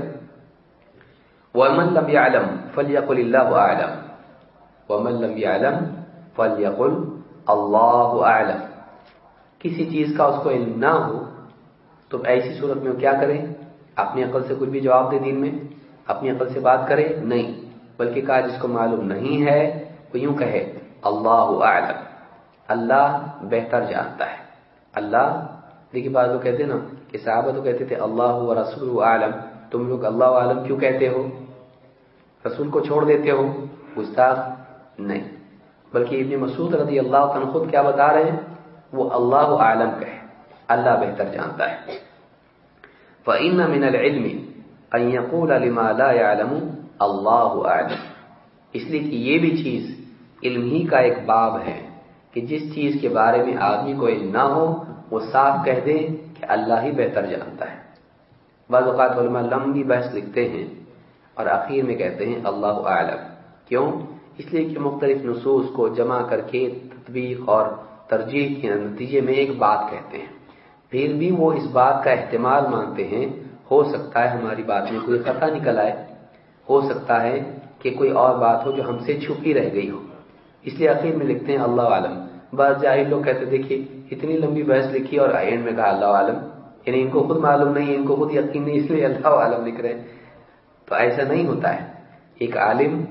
ومن لم يعلم فليقل الله اعلم ومن لم يعلم فليقل الله اعلم کسی چیز کا اس کو علم نہ ہو، تو ایسی صورت میں وہ کیا کرے اپنی عقل سے کچھ بھی جواب دے دین میں، اپنی عقل سے بات کرے نہیں۔ بلکہ کہا، جس کو معلوم نہیں ہے، وہ یوں کہے اللہ اعلم اللہ بہتر جانتا ہے۔ اللہ، دیکھیے بات وہ کہتے نا، کہ صحابہ تو کہتے تھے اللہ و رسول عالم تم لوگ اللہ عالم کیوں کہتے ہو؟ رسول کو چھوڑ دیتے ہو؟ گستاخ نہیں۔ بلکہ ابن مسعود رضی اللہ عنہ خود کیا بتا رہے ہیں؟ وہ اللہ عالم کہے، اللہ بہتر جانتا ہے۔ فَإِنَّ مِنَ الْعِلْمِ أَن يَقُولَ لِمَا لَا يَعْلَمُ اللہ عالم اس لیے کہ یہ بھی چیز علم ہی کا ایک باب ہے کہ جس چیز کے بارے میں آدمی کو علم نہ ہو، وہ صاف کہہ دے کہ اللہ ہی بہتر جانتا ہے۔ بعض اوقات علماء لمبی بحث لکھتے ہیں اور آخر میں کہتے ہیں، اللہ عالم کیوں؟ اس لیے کہ مختلف نصوص کو جمع کر کے تطبیق اور ترجیح کے نتیجے میں ایک بات کہتے ہیں۔ پھر بھی وہ اس بات کا احتمال مانتے ہیں، ہو سکتا ہے ہماری بات میں کوئی خطا نکل آئے۔ ہو سکتا ہے کہ کوئی اور بات ہو جو ہم سے چھپی رہ گئی ہو۔ اس لیے آخر میں لکھتے ہیں، اللہ عالم۔ بعض جاہر لوگ کہتے دیکھیے، اتنی لمبی بحث لکھی اور اینڈ میں کہا، اللہ عالم۔ یعنی ان کو خود معلوم نہیں، ان کو خود یقین نہیں، اس لیے اللہ عالم لکھ رہے تو ایسا نہیں ہوتا ہے۔ ایک عالم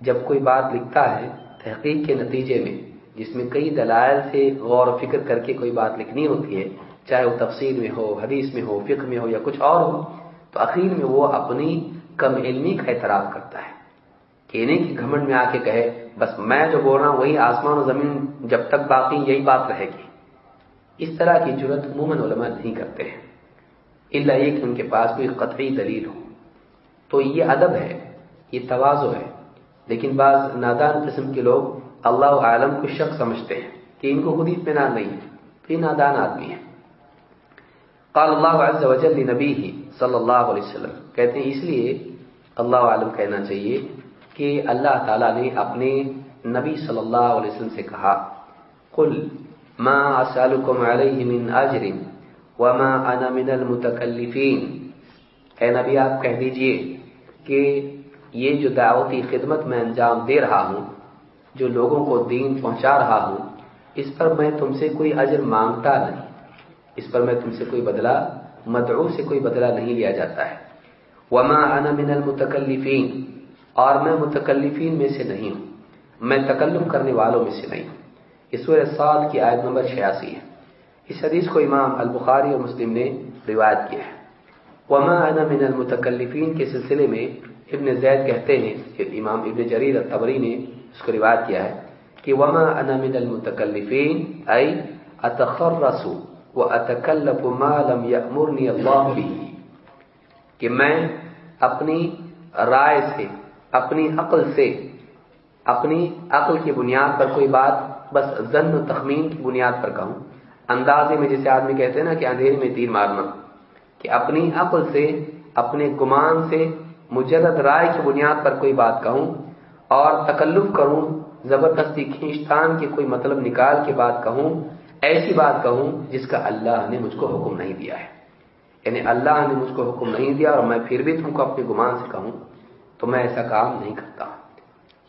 جب کوئی بات لکھتا ہے تحقیق کے نتیجے میں، جس میں کئی دلائل سے غور و فکر کر کے کوئی بات لکھنی ہوتی ہے، چاہے وہ تفصیل میں ہو، حدیث میں ہو، فقہ میں ہو یا کچھ اور ہو، تو اخیر میں وہ اپنی کم علمی کا اعتراف کرتا ہے۔ کہنے کی گھمنڈ میں آ کے کہے، بس میں جو بول رہا ہوں وہی آسمان و زمین جب تک باقی یہی بات رہے گی۔ اس طرح کی ضرورت عموماً علماء نہیں کرتے ہیں۔ اللہ یہ کہ ان کے پاس کوئی قطعی دلیل ہو۔ تو یہ ادب ہے، یہ توازو ہے۔ لیکن بعض نادان قسم کے لوگ اللہ عالم کو شک سمجھتے ہیں کہ ان کو خود اطمینان نہیں ہے، تو یہ نادان آدمی ہے قال اللہ عز وجل نبی ہی صلی اللہ علیہ وسلم، کہتے ہیں، اس لیے اللہ عالم کہنا چاہیے کہ اللہ تعالیٰ نے اپنے نبی صلی اللہ علیہ وسلم سے کہا، قل ما اسالکم علیہ من اجر وما انا من المتکلفین۔ اے نبی، آپ کہہ دیجیے کہ یہ جو دعوتی خدمت میں انجام دے رہا ہوں، جو لوگوں کو دین پہنچا رہا ہوں، اس پر میں تم سے کوئی اجر مانگتا نہیں۔ اس پر میں تم سے کوئی بدلہ، مدعو سے کوئی بدلہ نہیں لیا جاتا ہے۔ وما انا من المتکلفین اور میں متکلفین میں سے نہیں ہوں۔ میں تکلم کرنے والوں میں سے نہیں ہوں۔ اس سورہ سات کی آیت نمبر چھیاسی ہے۔ اس حدیث کو امام البخاری اور مسلم نے روایت کیا ہے۔ وما انا من المتکلفین کے سلسلے میں ابن زید کہتے ہیں امام ابن جریر الطبری نے اس کو روایت کیا ہے کہ وما انا من المتکلفین ای اتخرس و اتکلف ما لم یأمرنی اللہ بھی کہ میں اپنی رائے سے، اپنی عقل سے، اپنی عقل کی بنیاد پر کوئی بات، بس زن و تخمین کی بنیاد پر کہوں۔ اندازے میں جسے آدمی کہتے ہیں نا کہ اندھیرے میں تیر مارنا، کہ اپنی عقل سے، اپنے گمان سے مجرد رائے کی بنیاد پر کوئی بات کہوں اور تکلف کروں، زبردستی کھینچتان کے کوئی مطلب نکال کے بات کہوں، ایسی بات کہوں جس کا اللہ نے مجھ کو حکم نہیں دیا ہے۔ یعنی اللہ نے مجھ کو حکم نہیں دیا اور میں پھر بھی تم کو اپنے گمان سے کہوں تو میں ایسا کام نہیں کرتا۔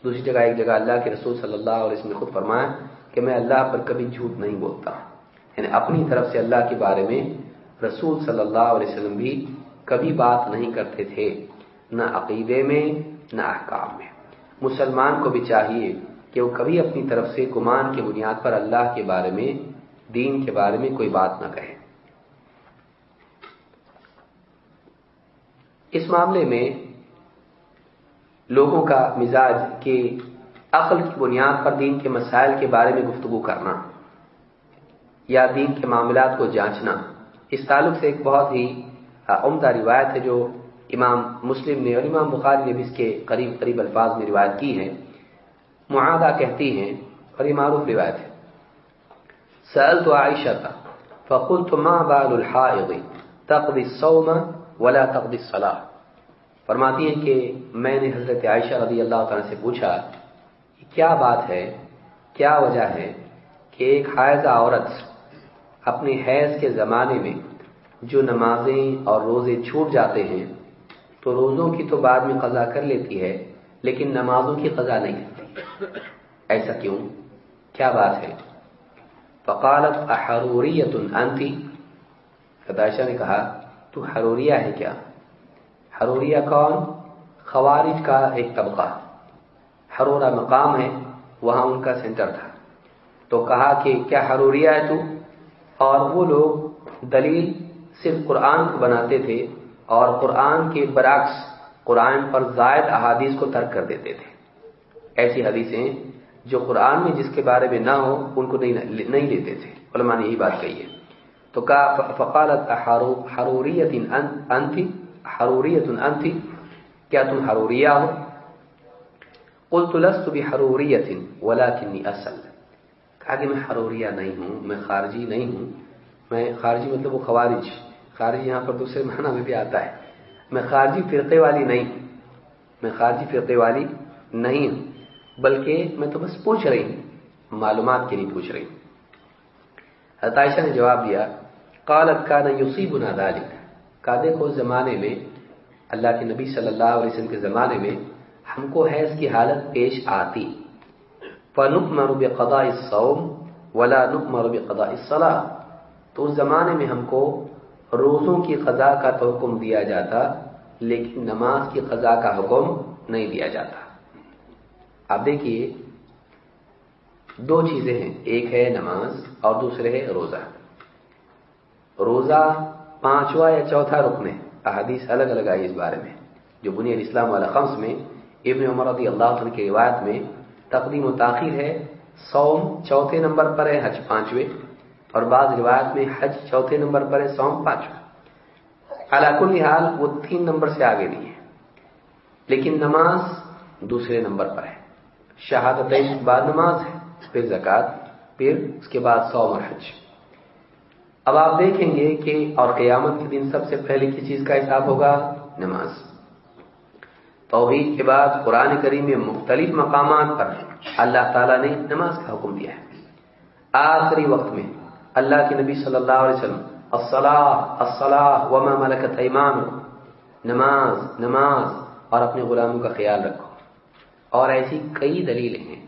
دوسری جگہ، ایک جگہ اللہ کے رسول صلی اللہ علیہ وسلم نے خود فرمایا کہ میں اللہ پر کبھی جھوٹ نہیں بولتا۔ یعنی اپنی طرف سے اللہ کے بارے میں رسول صلی اللہ علیہ وسلم بھی کبھی بات نہیں کرتے تھے۔ نہ عقیدے میں، نہ احکام میں۔ مسلمان کو بھی چاہیے کہ وہ کبھی اپنی طرف سے گمان کی بنیاد پر اللہ کے بارے میں، دین کے بارے میں کوئی بات نہ کہے۔ اس معاملے میں لوگوں کا مزاج کہ عقل کی بنیاد پر دین کے مسائل کے بارے میں گفتگو کرنا یا دین کے معاملات کو جانچنا، اس تعلق سے ایک بہت ہی عمدہ روایت ہے جو امام مسلم نے اور امام بخاری نے بھی اس کے قریب قریب الفاظ میں روایت کی ہے۔ معاہدہ کہتی ہیں اور یہ معروف روایت ہے۔ سألت عائشة فقلت ما بال الحائض؟ تقضي الصوم ولا تقضي الصلاة؟ فرماتی ہیں کہ میں نے حضرت عائشہ رضی اللہ تعالی سے پوچھا کہ کیا بات ہے؟ کیا وجہ ہے کہ ایک حائضہ عورت اپنے حیض کے زمانے میں جو نمازیں اور روزے چھوٹ جاتے ہیں تو روزوں کی تو بعد میں قضا کر لیتی ہے، لیکن نمازوں کی قضا نہیں کرتی۔ ایسا کیوں؟ کیا بات ہے؟ فقالت احروریت انتی؟ فتائشہ نے کہا، تو حروریہ ہے کیا؟ حروریہ کون؟ خوارج کا ایک طبقہ۔ حرورہ مقام ہے، وہاں ان کا سینٹر تھا۔ تو کہا کہ کیا حروریہ ہے تو؟ اور وہ لوگ دلیل صرف قرآن کو بناتے تھے اور قرآن کے برعکس قرآن پر زائد احادیث کو ترک کر دیتے تھے۔ ایسی حدیثیں جو قرآن میں جس کے بارے میں نہ ہو، ان کو نہیں لیتے تھے۔ علماء نے یہی بات کہی ہے۔ تو کہا فقالت حروریت انتی حروریت انتی، کیا تم حروریہ ہو؟ قلت لست بحروریت ولکنی اصل۔ کہا کہ میں حروریہ نہیں ہوں، میں خارجی نہیں ہوں۔ میں خارجی مطلب وہ خوارج۔ خارجی یہاں پر دوسرے معنی میں بھی آتا ہے۔ میں خارجی فرقے والی نہیں ہوں میں خارجی فرقے والی نہیں ہوں، بلکہ میں تو بس پوچھ رہی ہوں، معلومات کے لیے پوچھ رہی ہوں۔ عائشہ نے جواب دیا، قالت کا نہ یوسیب ذالک کا دیکھو زمانے میں، اللہ کے نبی صلی اللہ علیہ وسلم کے زمانے میں ہم کو حیض کی حالت پیش آتی۔ فنکمر بقضاء الصوم ولا نکمر بقضاء الصلاة۔ تو اس زمانے میں ہم کو روزوں کی قضا کا تو حکم دیا جاتا، لیکن نماز کی قضا کا حکم نہیں دیا جاتا۔ آپ دیکھیے، دو چیزیں ہیں، ایک ہے نماز اور دوسرے ہے روزہ۔ روزہ پانچواں یا چوتھا رکن ہے، احادیث الگ الگ آئی اس بارے میں۔ جو بنی اسلام والا خمس میں، ابن عمر رضی اللہ عنہ کی روایت میں تقدیم و تاخیر ہے، سوم چوتھے نمبر پر ہے، حج پانچویں۔ اور بعض روایت میں حج چوتھے نمبر پر ہے سوم پانچویں حالانکہ حال وہ تین نمبر سے آگے نہیں ہے، لیکن نماز دوسرے نمبر پر ہے۔ شہادت بعد نماز ہے، پھر زکات پھر اس کے بعد سوم اور حج۔ اب آپ دیکھیں گے کہ اور قیامت کے دن سب سے پہلے کس چیز کا حساب ہوگا نماز۔ توحید کے بعد قرآن کریم میں مختلف مقامات پر اللہ تعالیٰ نے نماز کا حکم دیا ہے۔ آخری وقت میں اللہ کے نبی صلی اللہ علیہ وسلم الصلاح الصلاح وما ملکت ایمان نماز نماز اور اپنے غلاموں کا خیال رکھو اور ایسی کئی دلیلیں ہیں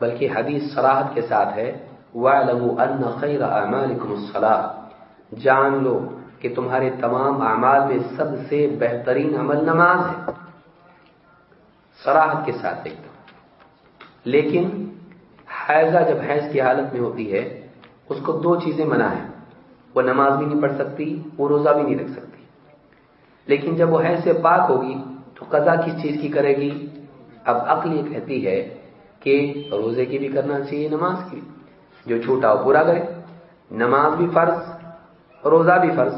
بلکہ حدیث صلاحت کے ساتھ ہے وَعْلَمُوا أَنَّ خَيْرَ أَعْمَالِكُمُ الصَّلَاةِ جان لو کہ تمہارے تمام اعمال میں سب سے بہترین عمل نماز ہے سراحت کے ساتھ ایک دم لیکن حیضہ جب حیض کی حالت میں ہوتی ہے اس کو دو چیزیں منع ہیں وہ نماز بھی نہیں پڑھ سکتی، وہ روزہ بھی نہیں رکھ سکتی۔ لیکن جب وہ حیض سے پاک ہوگی، تو قضا کس چیز کی کرے گی؟ اب عقل یہ کہتی ہے کہ روزے کی بھی کرنا چاہیے، نماز کی جو چھوٹا وہ پورا کرے۔ نماز بھی فرض، روزہ بھی فرض۔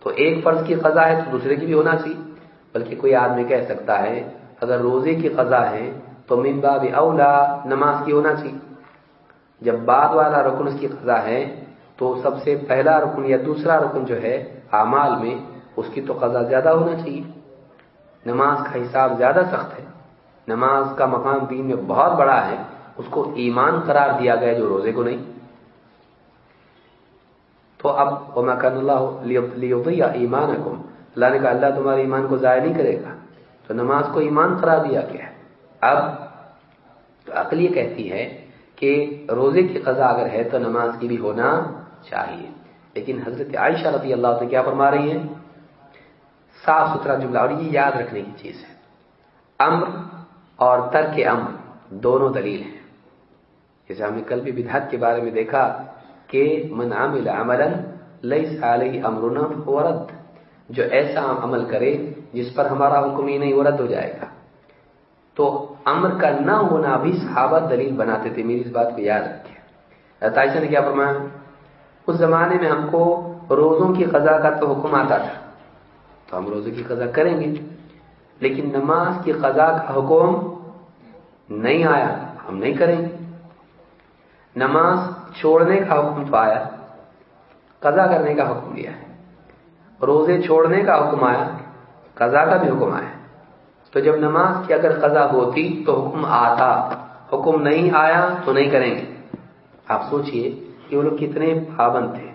تو ایک فرض کی قضا ہے تو دوسرے کی بھی ہونا چاہیے۔ بلکہ کوئی آدمی کہہ سکتا ہے، اگر روزے کی قضا ہے تو من باب اولا، نماز کی ہونا چاہیے۔ جب بعد والا رکن اس کی قضا ہے، تو سب سے پہلا رکن یا دوسرا رکن جو ہے اعمال میں، اس کی تو قضا زیادہ ہونا چاہیے۔ نماز کا حساب زیادہ سخت ہے۔ نماز کا مقام دین میں بہت بڑا ہے۔ اس کو ایمان قرار دیا گیا جو روزے کو نہیں۔ تو اب وما اللہ ایمان اللہ نے کہا، اللہ تمہارے ایمان کو ضائع نہیں کرے گا۔ تو نماز کو ایمان قرار دیا گیا ہے۔ اب تو عقل یہ کہتی ہے کہ روزے کی قضا اگر ہے تو نماز کی بھی ہونا چاہیے۔ لیکن حضرت عائشہ رضی اللہ سے کیا فرما رہی ہے صاف ستھرا جملہ، اور یہ یاد رکھنے کی چیز ہے۔ امر اور ترک امر دونوں دلیل ہیں۔ جیسے ہم نے کل بھی بدھت کے بارے میں دیکھا کہ من عمل عملا لیس علیہ امرنا ورد جو ایسا عمل کرے جس پر ہمارا حکم ہی نہیں وہ رد ہو جائے گا۔ تو امر کا نہ ہونا بھی صحابہ دلیل بناتے تھے، میری اس بات کو یاد رکھے عائشہ نے کیا فرمایا؟ اس زمانے میں ہم کو روزوں کی قضا کا تو حکم آتا تھا۔ تو ہم روزوں کی قضا کریں گے۔ لیکن نماز کی قضا کا حکم نہیں آیا، ہم نہیں کریں گے۔ نماز چھوڑنے کا حکم تو آیا، قضا کرنے کا حکم دیا ہے۔ روزے چھوڑنے کا حکم آیا، قضا کا بھی حکم آیا۔ تو جب نماز کی اگر قضا ہوتی تو حکم آتا۔ حکم نہیں آیا تو نہیں کریں گے۔ آپ سوچئے کہ وہ لوگ کتنے پابند تھے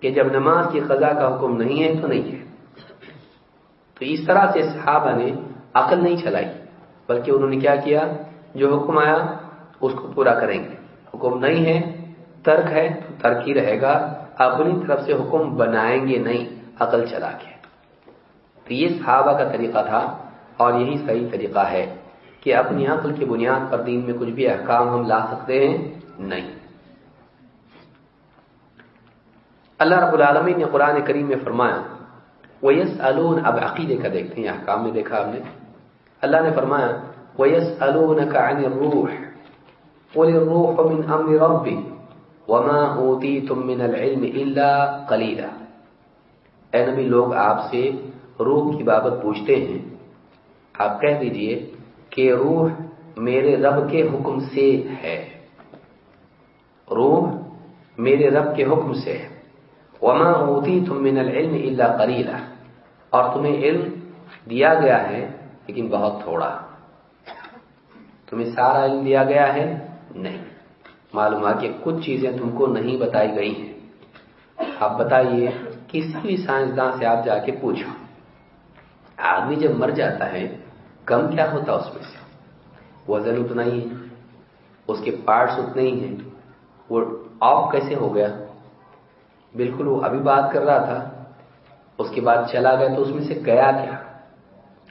کہ جب نماز کی قضا کا حکم نہیں ہے تو نہیں ہے۔ تو اس طرح سے صحابہ نے عقل نہیں چلائی، بلکہ انہوں نے کیا کیا؟ جو حکم آیا اس کو پورا کریں گے۔ حکم نہیں ہے، ترک ہے تو ترک ہی رہے گا۔ اپنی طرف سے حکم بنائیں گے نہیں، عقل چلا کے۔ تو یہ صحابہ کا طریقہ تھا۔ اور یہی صحیح طریقہ ہے کہ اپنی عقل کی بنیاد پر دین میں کچھ بھی احکام ہم لا سکتے ہیں، نہیں۔ اللہ رب العالمین نے قرآن کریم میں فرمایا ویس الون اب عقیدے کا دیکھتے ہیں، احکام میں دیکھا ہم نے۔ اللہ نے فرمایا ویس الون کا روح روح من امر ربی وما اوتیتم من العلم الا قلیلا اے نبی، لوگ آپ سے روح کی بابت پوچھتے ہیں آپ کہہ دیجیے کہ روح میرے رب کے حکم سے ہے۔ روح میرے رب کے حکم سے ہے۔ وما اوتی تم من العلم الا قلیلا اور تمہیں علم دیا گیا ہے، لیکن بہت تھوڑا۔ تمہیں سارا علم دیا گیا ہے؟ نہیں۔ معلوم کہ کچھ چیزیں تم کو نہیں بتائی گئی ہیں۔ آپ بتائیے، کسی بھی سائنسدان سے آپ جا کے پوچھو۔ آدمی جب مر جاتا ہے کم کیا ہوتا اس میں سے؟ وزن اتنا ہی ہے۔ اس کے پارٹس اتنے ہی ہیں۔ وہ آف کیسے ہو گیا؟ بالکل وہ ابھی بات کر رہا تھا۔ اس کے بعد چلا گیا تو اس میں سے گیا کیا؟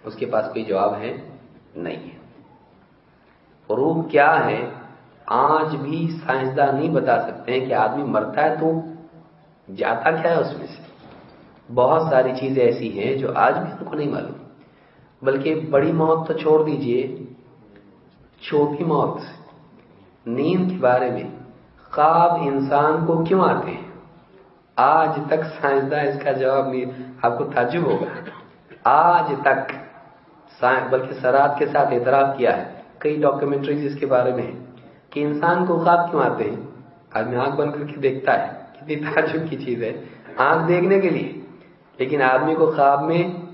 اس کے پاس کوئی جواب ہے؟ نہیں ہے۔ روح کیا ہے؟ آج بھی سائنسدان نہیں بتا سکتے ہیں کہ آدمی مرتا ہے تو جاتا کیا ہے اس میں سے۔ بہت ساری چیزیں ایسی ہیں جو آج بھی ہم کو نہیں معلوم۔ بلکہ بڑی موت تو چھوڑ دیجیے۔ چھوٹی موت۔ نیند کے بارے میں۔ خواب انسان کو کیوں آتے ہیں؟ آج تک سائنسداں اس کا جواب نہیں، آپ کو تعجب ہوگا۔ آج تک بلکہ سرات کے ساتھ اعتراف کیا ہے۔ کئی ڈاکومنٹریز اس کے بارے میں کہ انسان کو خواب کیوں آتے ہیں؟ آدمی آنکھ بند کر کے دیکھتا ہے۔ کتنی تعجب کی چیز ہے۔ آنکھ دیکھنے کے لیے۔ لیکن آدمی کو خواب میں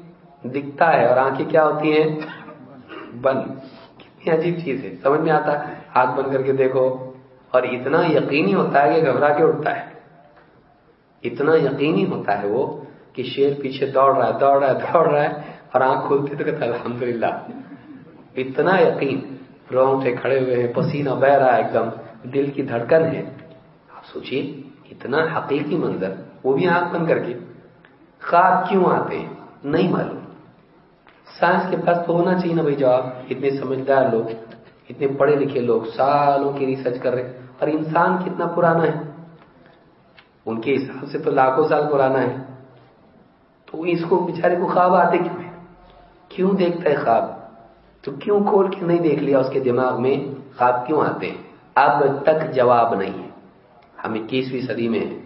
دکھتا ہے اور آنکھیں کیا ہوتی ہیں؟ بند. کتنی عجیب چیز ہے. سمجھ میں آتا؟ ہے آنکھ بند کر کے دیکھو. اور اتنا یقینی ہوتا ہے کہ گھبرا کے اٹھتا ہے. اتنا یقینی ہوتا ہے وہ کہ شیر پیچھے دوڑ رہا ہے، دوڑ رہا ہے، دوڑ رہا ہے اور آنکھ کھولتی تو کہتا الحمد للہ اتنا یقین. رونگ سے کھڑے ہوئے ہیں، پسینہ بہ رہا ہے ایک دم. دل کی دھڑکن ہے. آپ سوچیے اتنا حقیقی منظر. وہ بھی آنکھ بند کر کے. خواب کیوں آتے ہیں؟ نہیں معلوم. سائنس کے پاس تو ہونا چاہیے نا بھائی جواب۔ اتنے سمجھدار لوگ، اتنے پڑھے لکھے لوگ سالوں کی ریسرچ کر رہے اور انسان کتنا پرانا ہے؟ ان کے حساب سے تو لاکھوں سال پرانا ہے۔ تو اس کو بیچارے کو خواب آتے کیوں ہے کیوں دیکھتا ہے خواب؟ تو کیوں کھول کے نہیں دیکھ لیا اس کے دماغ میں؟ خواب کیوں آتے ہیں؟ اب تک جواب نہیں ہے۔ ہم اکیسویں صدی میں ہیں۔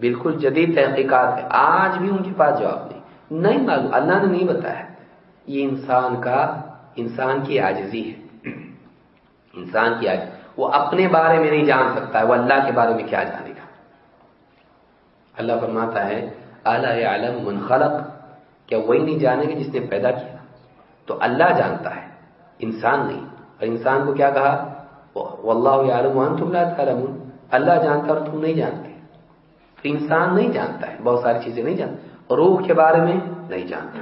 بالکل جدید تحقیقات ہے آج بھی ان کے پاس جواب نہیں۔ نہیں معلوم، اللہ نے نہیں بتایا۔ یہ انسان کا، انسان کی آجزی ہے۔ انسان کی آجزی وہ اپنے بارے میں نہیں جان سکتا ہے، وہ اللہ کے بارے میں کیا جانے گا۔ اللہ فرماتا ہے اعلی عالم من خلق کیا وہی نہیں جانے گا جس نے پیدا کیا۔ تو اللہ جانتا ہے، انسان نہیں۔ اور انسان کو کیا کہا؟ واللہ عالم وانتم لا تعلمون اللہ جانتا اور تم نہیں جانتے۔ انسان نہیں جانتا ہے، بہت ساری چیزیں نہیں جانتا۔ روح کے بارے میں نہیں جانتا۔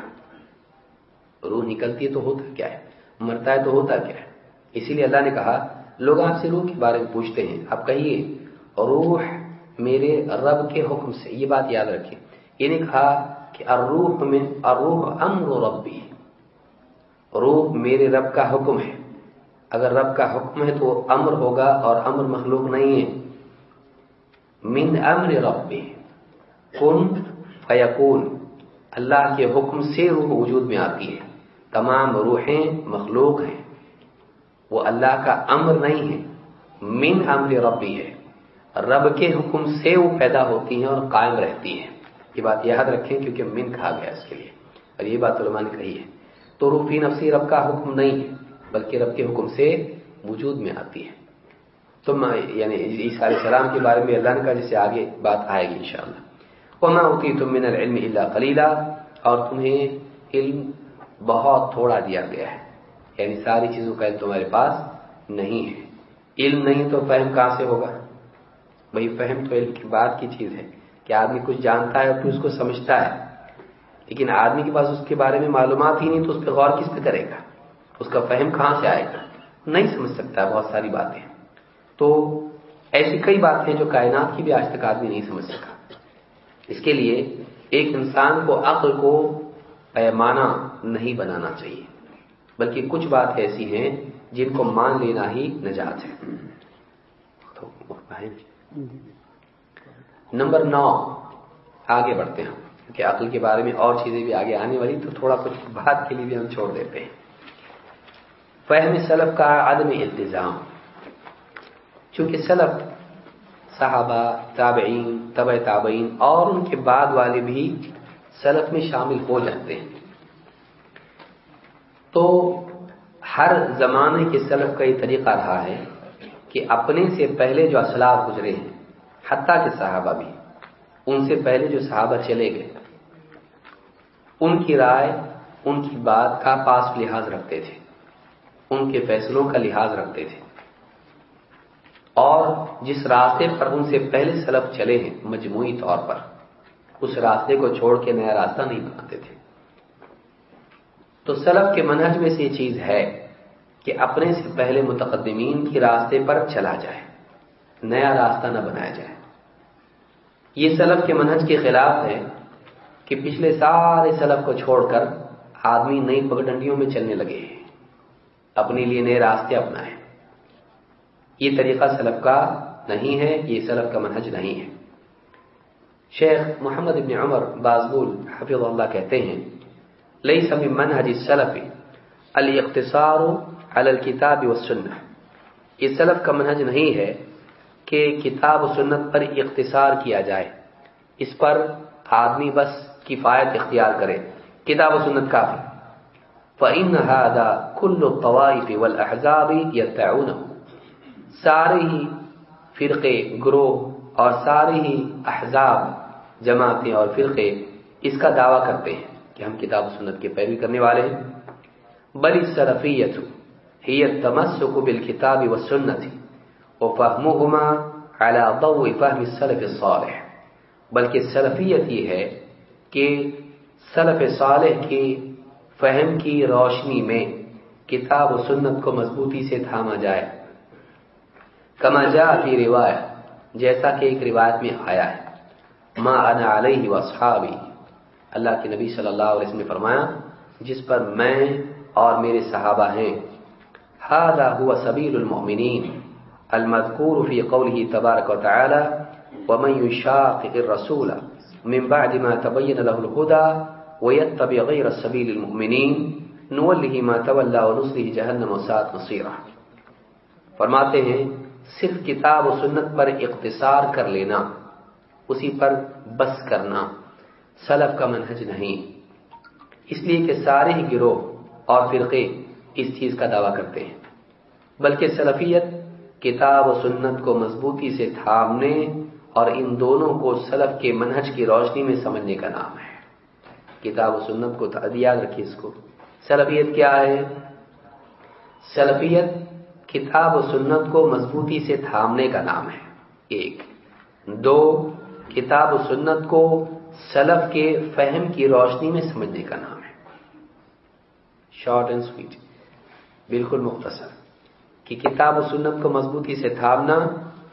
روح نکلتی ہے تو ہوتا کیا ہے؟ مرتا ہے تو ہوتا کیا ہے؟ اسی لیے اللہ نے کہا، لوگ آپ سے روح کے بارے میں پوچھتے ہیں، آپ کہیے، روح میرے رب کے حکم سے، یہ بات یاد رکھیں۔ یہ نے کہا کہ الروح میں الروح امر ربی۔ روح میرے رب کا حکم ہے۔ اگر رب کا حکم ہے تو امر ہوگا اور امر مخلوق نہیں ہے۔ من امر ربی۔ کن؟ فیکون۔ اللہ کے حکم سے روح وجود میں آتی ہے۔ تمام روحیں مخلوق ہیں۔ وہ اللہ کا امر نہیں ہے، من امر ربی ہے۔ رب کے حکم سے وہ پیدا ہوتی ہیں اور قائم رہتی ہیں۔ یہ بات یاد رکھیں کیونکہ من کھا گیا اس کے لیے۔ اور یہ بات علماء نے کہی ہے۔ تو روفی نفسی رب کا حکم نہیں ہے، بلکہ رب کے حکم سے وجود میں آتی ہے۔ تو یعنی عیسیٰ علیہ السلام کے بارے میں اللہ نے کہا جسے آگے بات آئے گی انشاءاللہ۔ وما ہوتی تم من العلم الا قلیلا اور تمہیں علم بہت تھوڑا دیا گیا ہے۔ یعنی ساری چیزوں کا علم تمہارے پاس نہیں ہے۔ علم نہیں تو فہم کہاں سے ہوگا؟ بھائی، فہم تو علم کی بات کی چیز ہے کہ آدمی کچھ جانتا ہے اور پھر اس کو سمجھتا ہے۔ لیکن آدمی کے پاس اس کے بارے میں معلومات ہی نہیں تو اس پہ غور کس پہ کرے گا؟ اس کا فہم کہاں سے آئے گا؟ نہیں سمجھ سکتا، بہت ساری باتیں۔ تو ایسی کئی باتیں جو کائنات کی بھی آج تک آدمی نہیں سمجھ سکا۔ اس کے لیے ایک انسان کو عقل کو پیمانہ نہیں بنانا چاہیے۔ بلکہ کچھ بات ایسی ہیں جن کو مان لینا ہی نجات ہے۔ نمبر نو، آگے بڑھتے ہیں۔ کیونکہ عقل کے بارے میں اور چیزیں بھی آگے آنے والی، تو تھوڑا کچھ بات کے لیے بھی ہم چھوڑ دیتے ہیں۔ فہم سلف کا عدم التظام چونکہ سلف صحابہ، تابعین طبع تابعین اور ان کے بعد والے بھی سلف میں شامل ہو جاتے ہیں۔ تو ہر زمانے کے سلف کا یہ طریقہ رہا ہے کہ اپنے سے پہلے جو اسلاف گزرے ہیں، حتیٰ کے صحابہ بھی، ان سے پہلے جو صحابہ چلے گئے، ان کی رائے، ان کی بات کا پاس لحاظ رکھتے تھے، ان کے فیصلوں کا لحاظ رکھتے تھے۔ اور جس راستے پر ان سے پہلے سلف چلے ہیں، مجموعی طور پر اس راستے کو چھوڑ کے نیا راستہ نہیں بناتے تھے۔ تو سلف کے منہج میں سے یہ چیز ہے کہ اپنے سے پہلے متقدمین کی راستے پر چلا جائے، نیا راستہ نہ بنایا جائے۔ یہ سلف کے منہج کے خلاف ہے کہ پچھلے سارے سلف کو چھوڑ کر آدمی نئی پگڈنڈیوں میں چلنے لگے اپنے لیے نئے راستے اپنائے۔ یہ طریقہ سلف کا نہیں ہے، یہ سلف کا منہج نہیں ہے۔ شیخ محمد ابن عمر بازبول حفظ اللہ کہتے ہیں لئی سمی منہج سلف علی اختصار الکتاب و سننا یہ سلف کا منہج نہیں ہے کہ کتاب و سنت پر اختصار کیا جائے، اس پر آدمی بس کفایت اختیار کرے۔ کتاب و سنت کافی۔ فعن ہادا کل طوائف والاحزاب یتعونه سارے ہی فرقے، گروہ اور سارے ہی احزاب، جماعتیں اور فرقے اس کا دعویٰ کرتے ہیں کہ ہم کتاب و سنت کے پیروی کرنے والے ہیں۔ بلی سلفیت ہی تمسک بالکتاب و سنت وفهمهما على ضوء فهم السلف الصالح۔ بلکہ سلفیت یہ ہے کہ سلف صالح کی فہم کی روشنی میں کتاب و سنت کو مضبوطی سے تھاما جائے۔ کما جا فی روایت جیسا کہ ایک روایت میں آیا ہے۔ ما انا علیہ واصحابی اللہ کے نبی صلی اللہ علیہ وسلم نے فرمایا، جس پر میں اور میرے صحابہ ہیں۔ هذا هو سبیل المؤمنین المذکور فی قوله تبارک و تعالی ومن يشاقق الرسول من بعد ما تبين له الهدى ويتبع غير سبيل المؤمنين، نوله ما تولى ونصله جهنم وساءت مصيره فرماتے ہیں صرف کتاب و سنت پر اقتصار کر لینا، اسی پر بس کرنا سلف کا منہج نہیں۔ اس لیے کہ سارے ہی گروہ اور فرقے اس چیز کا دعویٰ کرتے ہیں۔ بلکہ سلفیت کتاب و سنت کو مضبوطی سے تھامنے اور ان دونوں کو سلف کے منہج کی روشنی میں سمجھنے کا نام ہے۔ کتاب و سنت کو یاد رکھیے اس کو۔ سلفیت کیا ہے؟ سلفیت کتاب و سنت کو مضبوطی سے تھامنے کا نام ہے۔ ایک۔ دو، کتاب و سنت کو سلف کے فہم کی روشنی میں سمجھنے کا نام ہے۔ Short and sweet. بالکل مختصر۔ کہ کتاب و سنت کو مضبوطی سے تھامنا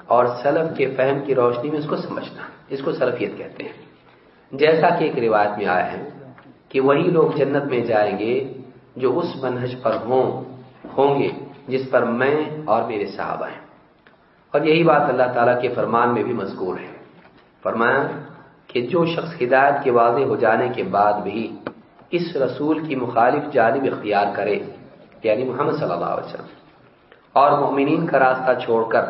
اور سلف کے فہم کی روشنی میں اس کو سمجھنا۔ اس کو سلفیت کہتے ہیں۔ جیسا کہ ایک روایت میں آیا ہے کہ وہی لوگ جنت میں جائیں گے جو اس منہج پر ہوں ہوں گے۔ جس پر میں اور میرے صحابہ ہیں۔ اور یہی بات اللہ تعالیٰ کے فرمان میں بھی مذکور ہے۔ فرمایا کہ جو شخص ہدایت کے واضح ہو جانے کے بعد بھی اس رسول کی مخالف جانب اختیار کرے یعنی محمد صلی اللہ علیہ وسلم، اور مؤمنین کا راستہ چھوڑ کر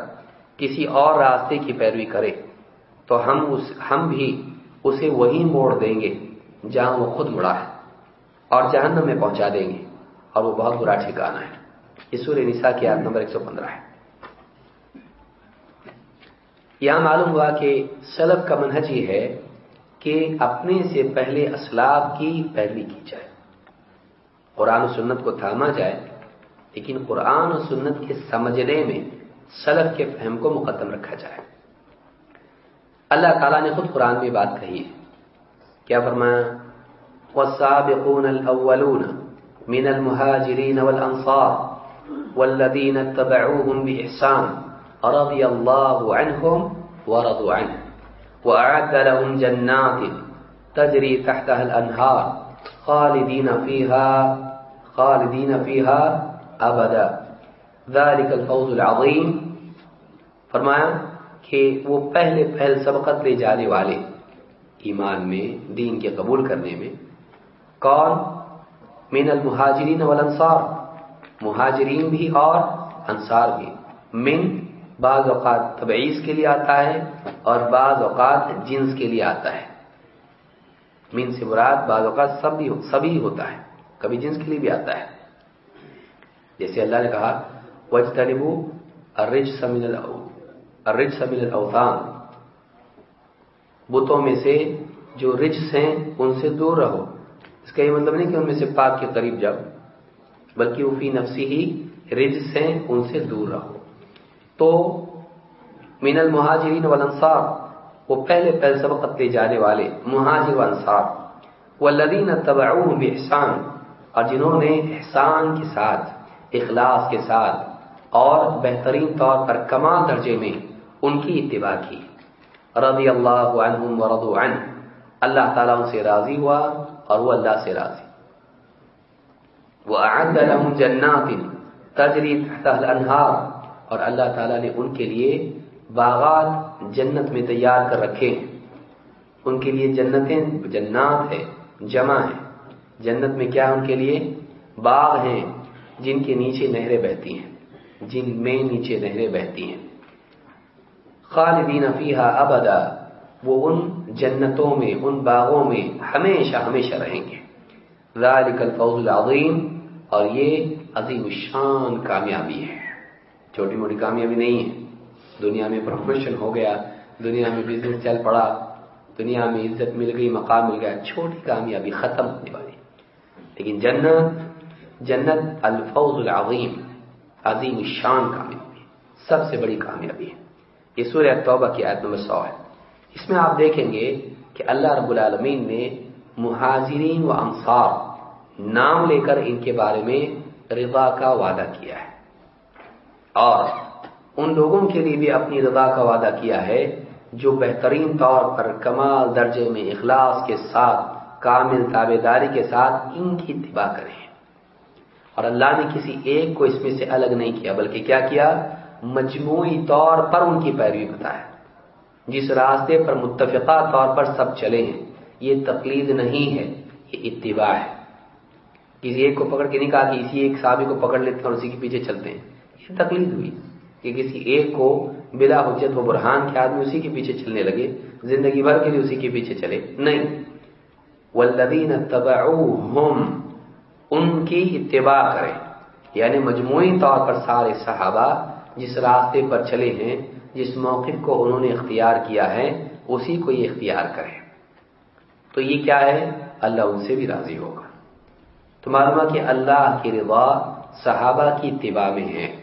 کسی اور راستے کی پیروی کرے، تو ہم اس، ہم بھی اسے وہی موڑ دیں گے جہاں وہ خود مڑا ہے اور جہنم میں پہنچا دیں گے، اور وہ بہت برا ٹھکانا ہے۔ یہ سورہ نساء کی آیت نمبر 115 ہے۔ یہاں معلوم ہوا کہ سلب کا منہج یہ ہے کہ اپنے سے پہلے اسلاب کی پیروی کی جائے۔ قرآن و سنت کو تھاما جائے، لیکن قرآن و سنت کے سمجھنے میں سلف کے فہم کو مقدم رکھا جائے۔ اللہ تعالیٰ نے خود قرآن میں بات کہی ہے۔ کیا فرمایا؟ والسابقون الاولون من المهاجرين والانصار والذين اتبعوهم بإحسان رضي الله عنهم ورضوا عنه وأعد لهم جنات تجري تحتها الأنهار خالدين فيها خالدين فيها أبدا ذلك الفوز العظيم فرمایا کہ وہ پہلے پہل سبقت لے جانے والے ایمان میں، دین کے قبول کرنے میں کون؟ من المہاجرین والانصار. مہاجرین بھی اور انصار بھی۔ من بعض اوقات تبعیض کے لیے آتا ہے اور بعض اوقات جنس کے لیے آتا ہے۔ من سے مراد بعض اوقات سب بھی سبھی ہوتا ہے، کبھی جنس کے لیے بھی آتا ہے۔ جیسے اللہ نے کہا وج تلبو ارج سمین ارج سمین الاوطان بتوں میں سے جو رجس ہیں، ان سے دور رہو۔ اس کا یہ مطلب نہیں کہ ان میں سے پاک کے قریب جاؤ۔ بلکہ وہ فی نفسی ہی رج سے ان سے دور رہو تو من المہاجرین والانصار، وہ پہلے پہلے سبقت لے جانے والے مہاجر و انصار والذین تبعوهم بإحسان، اور جنہوں نے احسان کے ساتھ، اخلاص کے ساتھ، اور بہترین طور پر کمال درجے میں ان کی اتباع کی۔ رضی اللہ عنہم ورضوا عنہ، اللہ تعالیٰ ان سے راضی ہوا اور وہ اللہ سے راضی۔ وَأَعَدَّ لَهُمْ جَنَّاتٍ تَجْرِي تَحْتَهَا الْأَنْهَارِ۔ اور اللہ تعالیٰ نے ان کے لیے باغات جنت میں تیار کر رکھے ہیں۔ ان کے لیے جنتیں جنات ہے جمع ہے جنت میں کیا ان کے لیے؟ باغ ہیں، جن کے نیچے نہریں بہتی ہیں، جن میں نیچے نہریں بہتی ہیں۔ خالدین فیہا ابدا، وہ ان جنتوں میں، ان باغوں میں ہمیشہ ہمیشہ رہیں گے۔ ذالک الفوز العظیم۔ اور یہ عظیم الشان کامیابی ہے۔ چھوٹی موٹی کامیابی نہیں ہے۔ دنیا میں پروفیشن ہو گیا، دنیا میں بزنس چل پڑا، دنیا میں عزت مل گئی، مقام مل گیا، چھوٹی کامیابی ختم ہونے والی۔ لیکن جنت جنت الفوز العظیم، عظیم الشان کامیابی، سب سے بڑی کامیابی ہے۔ یہ سورہ توبہ کی آیت نمبر سو ہے۔ اس میں آپ دیکھیں گے کہ اللہ رب العالمین نے مہاجرین و انصار نام لے کر ان کے بارے میں رضا کا وعدہ کیا ہے۔ اور ان لوگوں کے لیے بھی اپنی رضا کا وعدہ کیا ہے، جو بہترین طور پر کمال درجے میں اخلاص کے ساتھ، کامل تابے داری کے ساتھ ان کی اتباع کریں۔ اور اللہ نے کسی ایک کو اس میں سے الگ نہیں کیا، بلکہ کیا کیا؟ مجموعی طور پر ان کی پیروی بتایا۔ جس راستے پر متفقہ طور پر سب چلے ہیں، یہ تقلید نہیں ہے، یہ اتباع ہے۔ کسی ایک کو پکڑ کے نہیں کہا کہ اسی ایک صحابی کو پکڑ لیتے ہیں اور اسی کے پیچھے چلتے ہیں۔ یہ تقلید ہوئی کہ کسی ایک کو بلا حجت و برہان کے آدمی اسی کے پیچھے چلنے لگے، زندگی بھر کے لیے اسی کے پیچھے چلے۔ نہیں۔ والذین تبعوہم ان کی اتباع کریں۔ یعنی مجموعی طور پر سارے صحابہ جس راستے پر چلے ہیں، جس موقف کو انہوں نے اختیار کیا ہے، اسی کو یہ اختیار کرے تو یہ کیا ہے؟ اللہ ان سے بھی راضی ہوگا۔ تو معلوم کہ اللہ کی رضا صحابہ کی اتباع میں ہے۔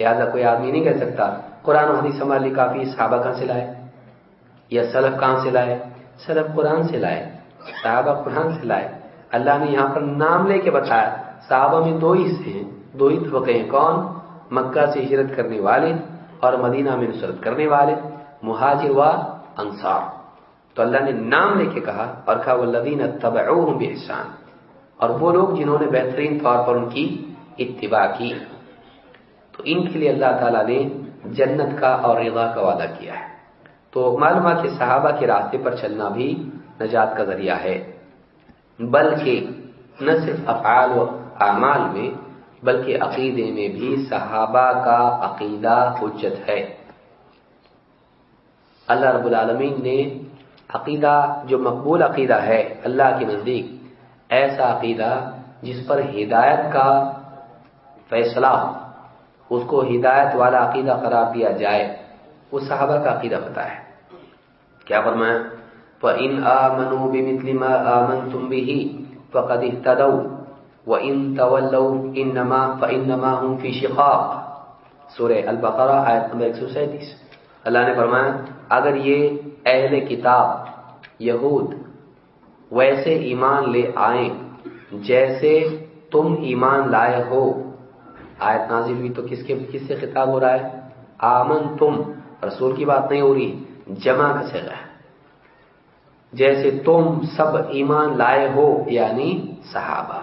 لہٰذا کوئی آدمی نہیں کہہ سکتا، قرآن و حدیث ہمارے لیے کافی صحابہ کہاں سے لائے؟ یا سلف کہاں سے لائے؟ سلف قرآن سے لائے، صحابہ قرآن سے لائے۔ اللہ نے یہاں پر نام لے کے بتایا، صحابہ میں دو ہی سے ہیں، دو ہی طبقے ہیں۔ کون؟ مکہ سے ہجرت کرنے والے اور مدینہ میں نصرت کرنے والے مہاجر و انصار۔ تو اللہ نے نام لے کے کہا اور کہا والذین تبعوہم بحسان اور وہ لوگ جنہوں نے بہترین طور پر ان کی اتباع کی۔ تو ان کے لیے اللہ تعالیٰ نے جنت کا اور رضا کا وعدہ کیا ہے۔ تو معلوم کہ صحابہ کے راستے پر چلنا بھی نجات کا ذریعہ ہے۔ بلکہ نہ صرف افعال و اعمال میں، بلکہ عقیدے میں بھی صحابہ کا عقیدہ حجت ہے۔ اللہ رب العالمین نے عقیدہ، جو مقبول عقیدہ ہے، اللہ کے نزدیک ایسا عقیدہ جس پر ہدایت کا فیصلہ اس کو ہدایت والا عقیدہ قرار دیا جائے، وہ صحابہ کا عقیدہ بتا ہے۔ کیا فرمایا؟ فَإِنْ آمَنُوا بِمِثْلِ مَا آمَنْتُمْ بِهِ فَقَدْ اِهْتَدَوْا وَإِن تَوَلَّوْا إِنَّمَا فَإِنَّمَا هُمْ فِي شِقَاقٍ۔ سورہ البقرہ آیت نمبر 137 اللہ نے فرمایا، اگر یہ اہل کتاب یہود ویسے ایمان لے آئیں جیسے تم ایمان لائے ہو۔ آیت نازل ہوئی تو کس کے کس سے خطاب ہو رہا ہے؟ آمن تم رسول کی بات نہیں ہو رہی، جمع کسے گئے جیسے تم سب ایمان لائے ہو یعنی صحابہ۔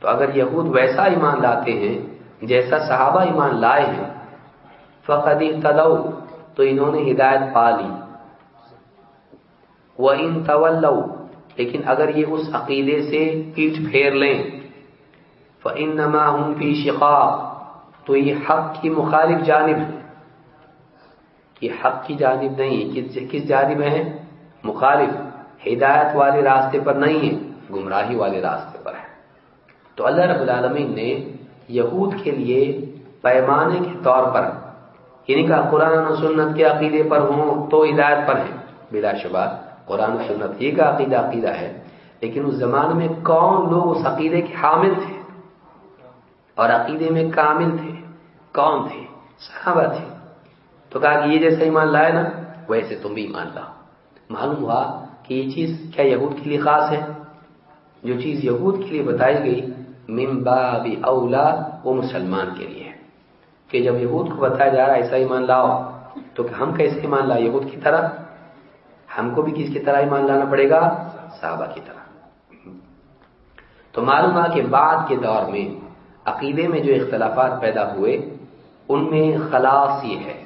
تو اگر یہود ویسا ایمان لاتے ہیں، جیسا صحابہ ایمان لائے ہیں، فقد تدو تو انہوں نے ہدایت پا لی۔ وہ ان طول لیکن اگر یہ اس عقیدے سے پیٹ پھیر لیں فن نما ہوں فی شقا تو یہ حق کی مخالف جانب ہے یہ حق کی جانب نہیں کس جانب ہے مخالف، ہدایت والے راستے پر نہیں ہے، گمراہی والے راستے پر ہے تو اللہ رب العالمین نے یہود کے لیے پیمانے کے طور پر یعنی کہ قرآن و سنت کے عقیدے پر ہوں تو ہدایت پر ہیں، بلا شبہ۔ قرآن و سنت یہ کا عقیدہ عقیدہ ہے۔ لیکن اس زمانے میں کون لوگ اس عقیدے کے حامل تھے؟ اور عقیدے میں کامل تھے؟ کون تھے؟ صحابہ تھے۔ تو کہا کہ یہ جیسے ایمان لائے نا، ویسے تم بھی ایمان لاؤ۔ معلوم ہوا کہ یہ چیز کیا یہود کے لیے خاص ہے؟ جو چیز یہود کے لیے بتائی گئی من باب اولا وہ مسلمان کے لیے کہ جب یہود کو بتایا جا رہا ایسا ایمان لاؤ، تو کہ ہم کیسے ایمان لائے؟ یہود کی طرح ہم کو بھی کس کی طرح ایمان لانا پڑے گا؟ صحابہ کی طرح۔ تو معلوم کہ بعد کے دور میں، عقیدے میں جو اختلافات پیدا ہوئے، ان میں خلاص یہ ہے۔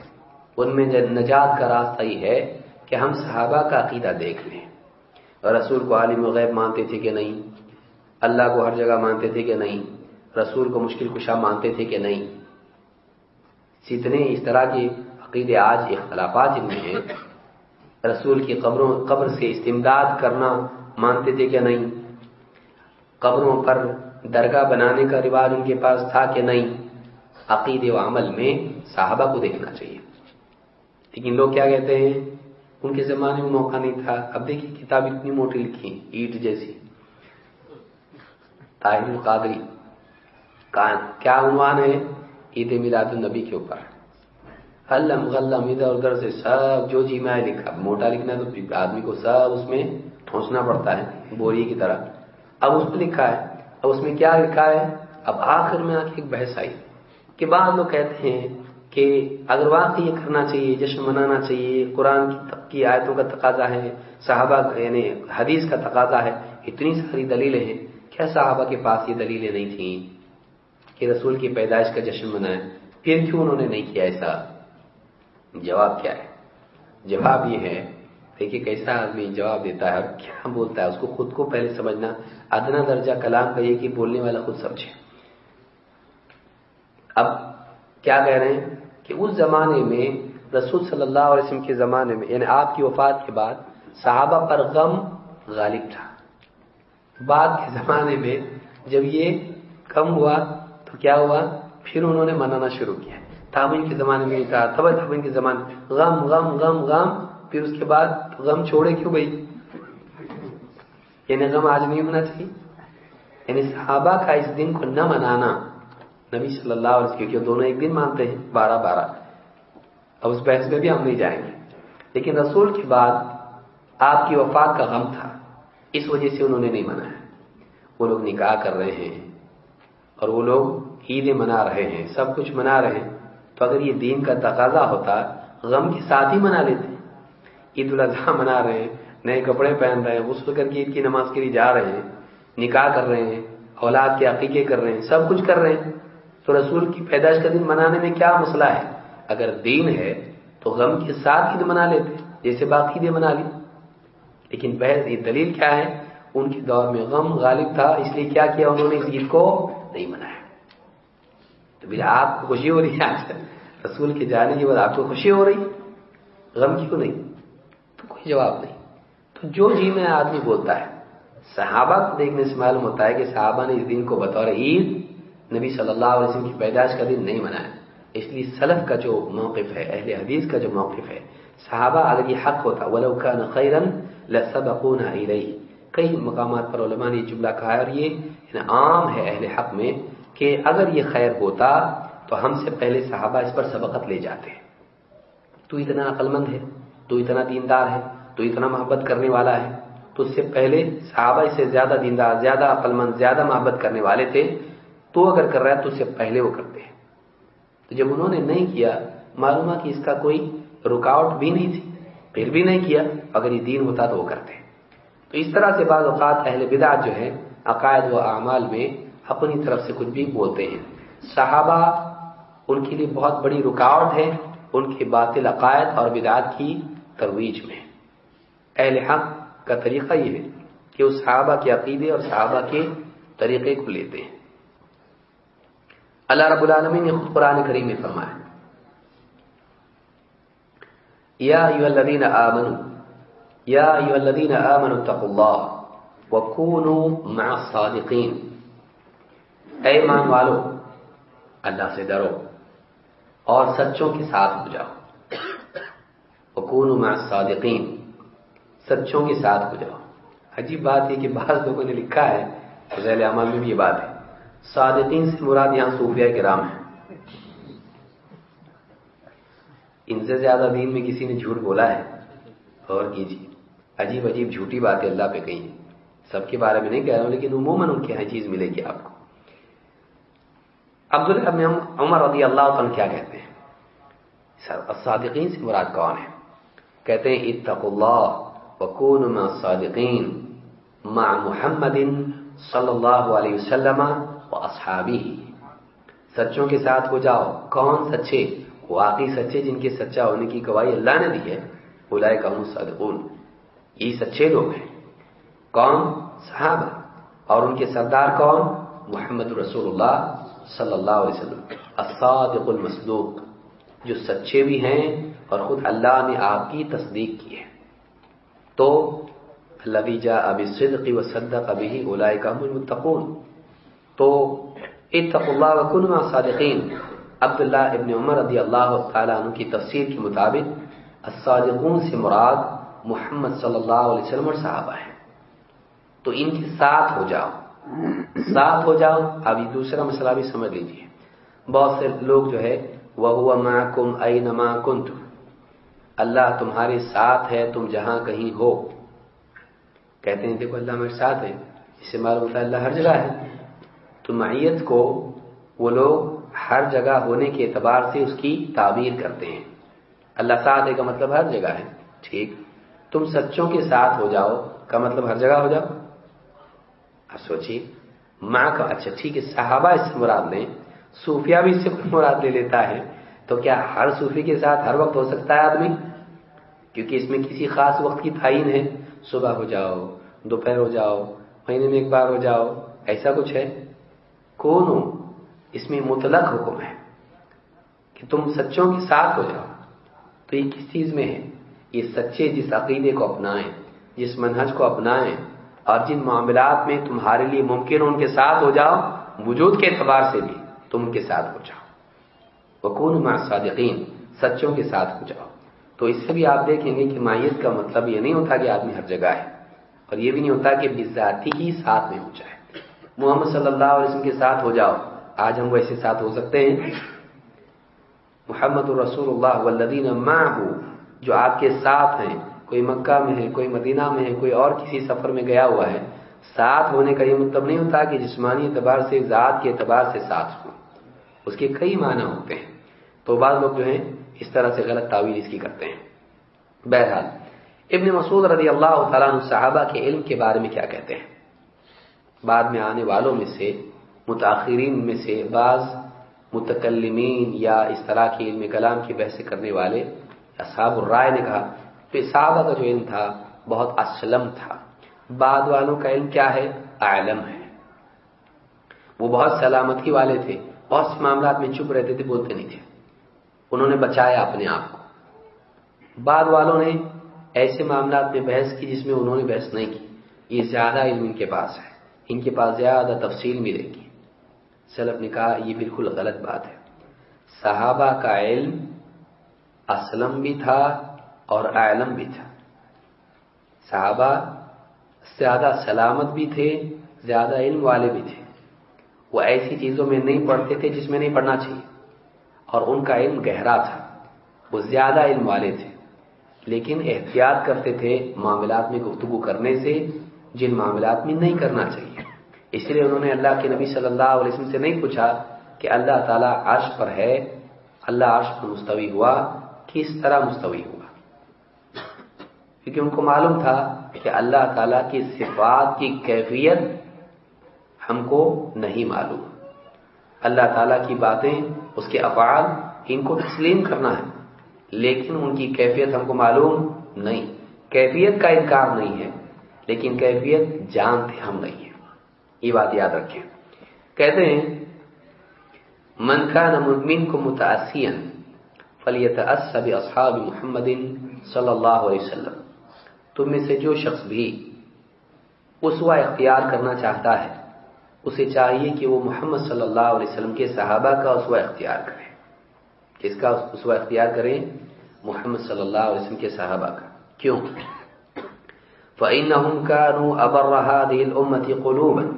ان میں نجات کا راستہ یہ ہے کہ ہم صحابہ کا عقیدہ دیکھ لیں۔ اور رسول کو عالم و غیب مانتے تھے کہ نہیں؟ اللہ کو ہر جگہ مانتے تھے کہ نہیں؟ رسول کو مشکل کشا مانتے تھے کہ نہیں؟ جتنے اس طرح کے عقیدے آج اختلافات جن میں ہیں۔ رسول کی قبروں قبر سے استمداد کرنا مانتے تھے کہ نہیں؟ قبروں پر درگاہ بنانے کا رواج ان کے پاس تھا کہ نہیں؟ عقید و عمل میں صحابہ کو دیکھنا چاہیے۔ لیکن لوگ کیا کہتے ہیں؟ ان کے زمانے میں موقع نہیں تھا۔ اب دیکھیے کتاب اتنی موٹی لکھی اینٹ جیسی۔ طاہر القادری۔ کیا عنوان ہے؟ عید میلاد النبی کے اوپر۔ حلم غلم ادھر ادھر سے سب جو جی میں لکھا، موٹا لکھنا ہے تو آدمی کو سب اس میں ٹھونسنا پڑتا ہے، بوری کی طرح۔ اب اس میں لکھا ہے، اب اس میں کیا لکھا ہے؟ اب آخر میں آ کے ایک بحث آئی کہ بعد لوگ کہتے ہیں کہ اگر واقعی یہ کرنا چاہیے، جشن منانا چاہیے، قرآن کی آیتوں کا تقاضا ہے، صحابہ یعنی حدیث کا تقاضا ہے، اتنی ساری دلیلیں ہیں، کیا صحابہ کے پاس یہ دلیلیں نہیں تھیں کہ رسول کی پیدائش کا جشن منائے پھر کیوں انہوں نے نہیں کیا ایسا؟ جواب کیا ہے؟ جواب یہ ہے، دیکھیے کیسا آدمی جواب دیتا ہے اور کیا بولتا ہے، اس کو خود کو پہلے سمجھنا ادنا درجہ کلام کا یہ کہ بولنے والا خود سمجھے۔ اب کیا کہہ رہے ہیں کہ اس زمانے میں رسول صلی اللہ علیہ وسلم کے زمانے میں یعنی آپ کی وفات کے بعد صحابہ پر غم غالب تھا۔ بعد کے زمانے میں جب یہ کم ہوا تو کیا ہوا؟ پھر انہوں نے منانا شروع کیا۔ تابین کے زمانے میں کہا تب تابین کے زمانے غم غم غم غم، پھر اس کے بعد غم چھوڑے کیوں بھائی؟ یعنی غم آج نہیں ہونا چاہیے۔ یعنی صحابہ کا اس دن کو نہ منانا۔ نبی صلی اللہ علیہ وسلم، کیونکہ دونوں ایک دن مانتے ہیں، بارہ بارہ۔ اب اس بحث میں بھی ہم نہیں جائیں گے۔ لیکن رسول کے بعد آپ کی وفات کا غم تھا۔ اس وجہ سے انہوں نے نہیں منایا۔ وہ لوگ نکاح کر رہے ہیں اور وہ لوگ عیدیں منا رہے ہیں، سب کچھ منا رہے ہیں۔ تو اگر یہ دین کا تقاضا ہوتا، غم کے ساتھ ہی منا لیتے۔ عید الاضحیٰ منا رہے ہیں، نئے کپڑے پہن رہے ہیں، غسل کر کے عید کی نماز کے لیے جا رہے ہیں، نکاح کر رہے ہیں، اولاد کے عقیقے کر رہے ہیں، سب کچھ کر رہے ہیں۔ تو رسول کی پیدائش کا دن منانے میں کیا مسئلہ ہے؟ اگر دین ہے تو غم کے ساتھ عید منا لیتے، جیسے باقی عیدیں منا لی۔ لیکن بحث، یہ دلیل کیا ہے؟ ان کے دور میں غم غالب تھا، اس لیے کیا کیا انہوں نے اس عید کو نہیں منایا۔ تو پھر آپ کو خوشی ہو رہی ہے آج رسول کے جانے کے بعد آپ کو خوشی ہو رہی؟ غم کیوں نہیں؟ تو کوئی جواب نہیں۔ تو جو جی میں آدمی بولتا ہے، صحابہ کو دیکھنے سے معلوم ہوتا ہے کہ صحابہ نے اس دن کو بطور عید نبی صلی اللہ علیہ وسلم کی پیدائش کا دن نہیں منایا۔ اس لیے سلف کا جو موقف ہے، اہل حدیث کا جو موقف ہے، صحابہ اگر یہ حق ہوتا، ولو كان خيرا لسبقونا اليه کئی مقامات پر علماء نے جملہ کہا ہے اور یہ یعنی عام ہے اہل حق میں کہ اگر یہ خیر ہوتا تو ہم سے پہلے صحابہ اس پر سبقت لے جاتے۔ تو اتنا عقل مند ہے، تو اتنا دیندار ہے، تو اتنا محبت کرنے والا ہے۔ تو اس سے پہلے صحابہ اس سے زیادہ دیندار، زیادہ عقل مند زیادہ محبت کرنے والے تھے۔ تو اگر کر رہا ہے تو اس سے پہلے وہ کرتے ہیں۔ تو جب انہوں نے نہیں کیا، معلوم کہ اس کا کوئی رکاوٹ بھی نہیں تھی، پھر بھی نہیں کیا، اگر یہ دین ہوتا تو وہ کرتے۔ تو اس طرح سے بعض اوقات اہل بدعت جو ہے عقائد و اعمال میں اپنی طرف سے کچھ بھی بولتے ہیں۔ صحابہ ان کے لیے بہت بڑی رکاوٹ ہے ان کے باطل عقائد اور بدعات کی ترویج میں۔ اہل حق کا طریقہ یہ ہے کہ وہ صحابہ کے عقیدے اور صحابہ کے طریقے کو لیتے ہیں۔ اللہ رب العالمین نے خود قرآن کریم میں فرمایا یا ایو الذین آمنوا، یا ایو الذین اتقوا اللہ، وکونوا مع الصادقین۔ اے ایمان والو، اللہ سے ڈرو اور سچوں کے ساتھ ہو جاؤ وکونوا مع سچوں کے ساتھ ہو جاؤ عجیب بات ہے کہ بعض لوگوں نے لکھا ہے ذیل عمل میں بھی یہ بات ہے۔ صادقین سے مراد یہاں صوفیہ کرام ہے ان سے زیادہ دین میں کسی نے جھوٹ بولا ہے؟ اور کیجیے۔ عجیب عجیب جھوٹی باتیں اللہ پہ کہیں۔ سب کے بارے میں نہیں کہہ رہا ہوں، لیکن عموماً ان کے یہاں چیز ملے گی آپ کو۔ عبداللہ عمر رضی اللہ عنہ کیا کہتے ہیں؟ صادقین سے مراد کون ہے کہتے ہیں اتق اللہ وکون مع صادقین مع محمد صلی اللہ علیہ وسلم اصحابی سچوں کے ساتھ ہو جاؤ۔ کون سچے؟ واقعی سچے جن کے سچا ہونے کی گواہی اللہ نے دی ہے بلائے کا صادقون یہ سچے لوگ ہیں۔ کون؟ صحابہ۔ اور ان کے سردار کون؟ محمد رسول اللہ صلی اللہ علیہ وسلم. الصادق المصدوق. جو سچے بھی ہیں اور خود اللہ نے آپ کی تصدیق کی ہے. تو اللہ جا ابھی صدقی و صدق ابھی اولائے کا متقون تو اتق اللہ وکن صادقین عبداللہ ابن عمر رضی اللہ تعالیٰ عنہ کی تفسیر کے مطابق الصادقون سے مراد محمد صلی اللہ علیہ وسلم اور صحابہ ہیں. تو ان کے ساتھ ہو جاؤ. ساتھ ہو جاؤ، ابھی دوسرا مسئلہ بھی سمجھ لیجیے بہت سے لوگ جو ہے وہ ہوا کم ائی نما کن اللہ تمہارے ساتھ ہے، تم جہاں کہیں ہو۔ کہتے ہیں، دیکھو، اللہ میرے ساتھ ہے۔ اس سے معلوم ہوتا ہے، اللہ ہر جگہ ہے۔ تو معیت کو وہ لوگ ہر جگہ ہونے کے اعتبار سے اس کی تعبیر کرتے ہیں۔ اللہ ساتھ ہے کا مطلب ہر جگہ ہے۔ ٹھیک۔ تم سچوں کے ساتھ ہو جاؤ کا مطلب ہر جگہ ہو جاؤ۔ سوچیے ماں کا اچھا ٹھیک ہے، صحابہ اس سے مراد لیں صوفیہ بھی اس سے مراد لے لیتا ہے۔ تو کیا ہر صوفی کے ساتھ ہر وقت ہو سکتا ہے آدمی؟ کیونکہ اس میں کسی خاص وقت کی تعین ہے۔ صبح ہو جاؤ، دوپہر ہو جاؤ، مہینے میں ایک بار ہو جاؤ، ایسا کچھ ہے؟ کون ہو اس میں مطلق حکم ہے کہ تم سچوں کے ساتھ ہو جاؤ۔ تو یہ کس چیز میں ہے؟ یہ سچے جس عقیدے کو اپنائیں، جس منہج کو اپنائیں اور جن معاملات میں تمہارے لیے ممکن ان کے ساتھ ہو جاؤ، وجود کے اعتبار سے بھی تم ان کے ساتھ ہو جاؤ۔ وکون مع صادقین سچوں کے ساتھ ہو جاؤ۔ تو اس سے بھی آپ دیکھیں گے کہ مائیت کا مطلب یہ نہیں ہوتا کہ آدمی ہر جگہ ہے، اور یہ بھی نہیں ہوتا کہ بذاتی ہی ساتھ میں ہو جائے۔ محمد صلی اللہ علیہ وسلم کے ساتھ ہو جاؤ۔ آج ہم ویسے ساتھ ہو سکتے ہیں۔ محمد الرسول اللہ والذین معه، جو آپ کے ساتھ ہیں۔ کوئی مکہ میں ہے، کوئی مدینہ میں ہے، کوئی اور کسی سفر میں گیا ہوا ہے، ساتھ ہونے کا یہ مطلب نہیں ہوتا کہ جسمانی اعتبار سے، ذات کے اعتبار سے ساتھ ہو اس کے کئی معنی ہوتے ہیں۔ تو بعض لوگ جو ہیں، اس طرح سے غلط تعویل اس کی کرتے ہیں۔ بہرحال، ابن مسعود رضی اللہ تعالیٰ عنہ صحابہ کے علم کے بارے میں کیا کہتے ہیں؟ بعد میں آنے والوں میں سے متاثرین میں سے بعض متکلمین یا اس طرح کے علم کلام کی بحث کرنے والے اصحاب الرائے نے کہا تو صحابہ کا جو علم تھا، بہت اسلم تھا۔ بعد والوں کا علم کیا ہے؟ عالم ہے۔ وہ بہت سلامتی والے تھے، بہت سے معاملات میں چپ رہتے تھے، بولتے نہیں تھے۔ انہوں نے بچایا اپنے آپ کو۔ بعد والوں نے ایسے معاملات میں بحث کی جس میں انہوں نے بحث نہیں کی۔ یہ زیادہ علم ان کے پاس ہے۔ ان کے پاس زیادہ تفصیل ملے گی سلف نے کہا، یہ بالکل غلط بات ہے۔ صحابہ کا علم اسلم بھی تھا اور عالم بھی تھا۔ صحابہ زیادہ سلامت بھی تھے، زیادہ علم والے بھی تھے۔ وہ ایسی چیزوں میں نہیں پڑھتے تھے جس میں نہیں پڑھنا چاہیے۔ اور ان کا علم گہرا تھا، وہ زیادہ علم والے تھے۔ لیکن احتیاط کرتے تھے معاملات میں گفتگو کرنے سے، جن معاملات میں نہیں کرنا چاہیے۔ اس لیے انہوں نے اللہ کے نبی صلی اللہ علیہ وسلم سے نہیں پوچھا کہ اللہ تعالیٰ عرش پر ہے، اللہ عرش پر مستوی ہوا، کس طرح مستوی ہوا۔ کیونکہ ان کو معلوم تھا کہ اللہ تعالیٰ کی صفات کی کیفیت ہم کو نہیں معلوم۔ اللہ تعالیٰ کی باتیں، اس کے افعال، ان کو تسلیم کرنا ہے، لیکن ان کی کیفیت ہم کو معلوم نہیں۔ کیفیت کا انکار نہیں ہے، لیکن کیفیت جانتے ہم نہیں ہیں۔ یہ بات یاد رکھیں۔ کہتے ہیں، من كان مدمن کو متاثین فلیت اصحاب محمد صلی اللہ علیہ وسلم تم میں سے جو شخص بھی اسوا اختیار کرنا چاہتا ہے، اسے چاہیے کہ وہ محمد صلی اللہ علیہ وسلم کے صحابہ کا اسوا اختیار کرے۔ کس کا اسوا اختیار کریں؟ محمد صلی اللہ علیہ وسلم کے صحابہ کا۔ کیوں؟ فَإِنَّهُمْ كَانُوا أَبَرَّ هَذِهِ الْأُمَّةِ قُلُوبًا۔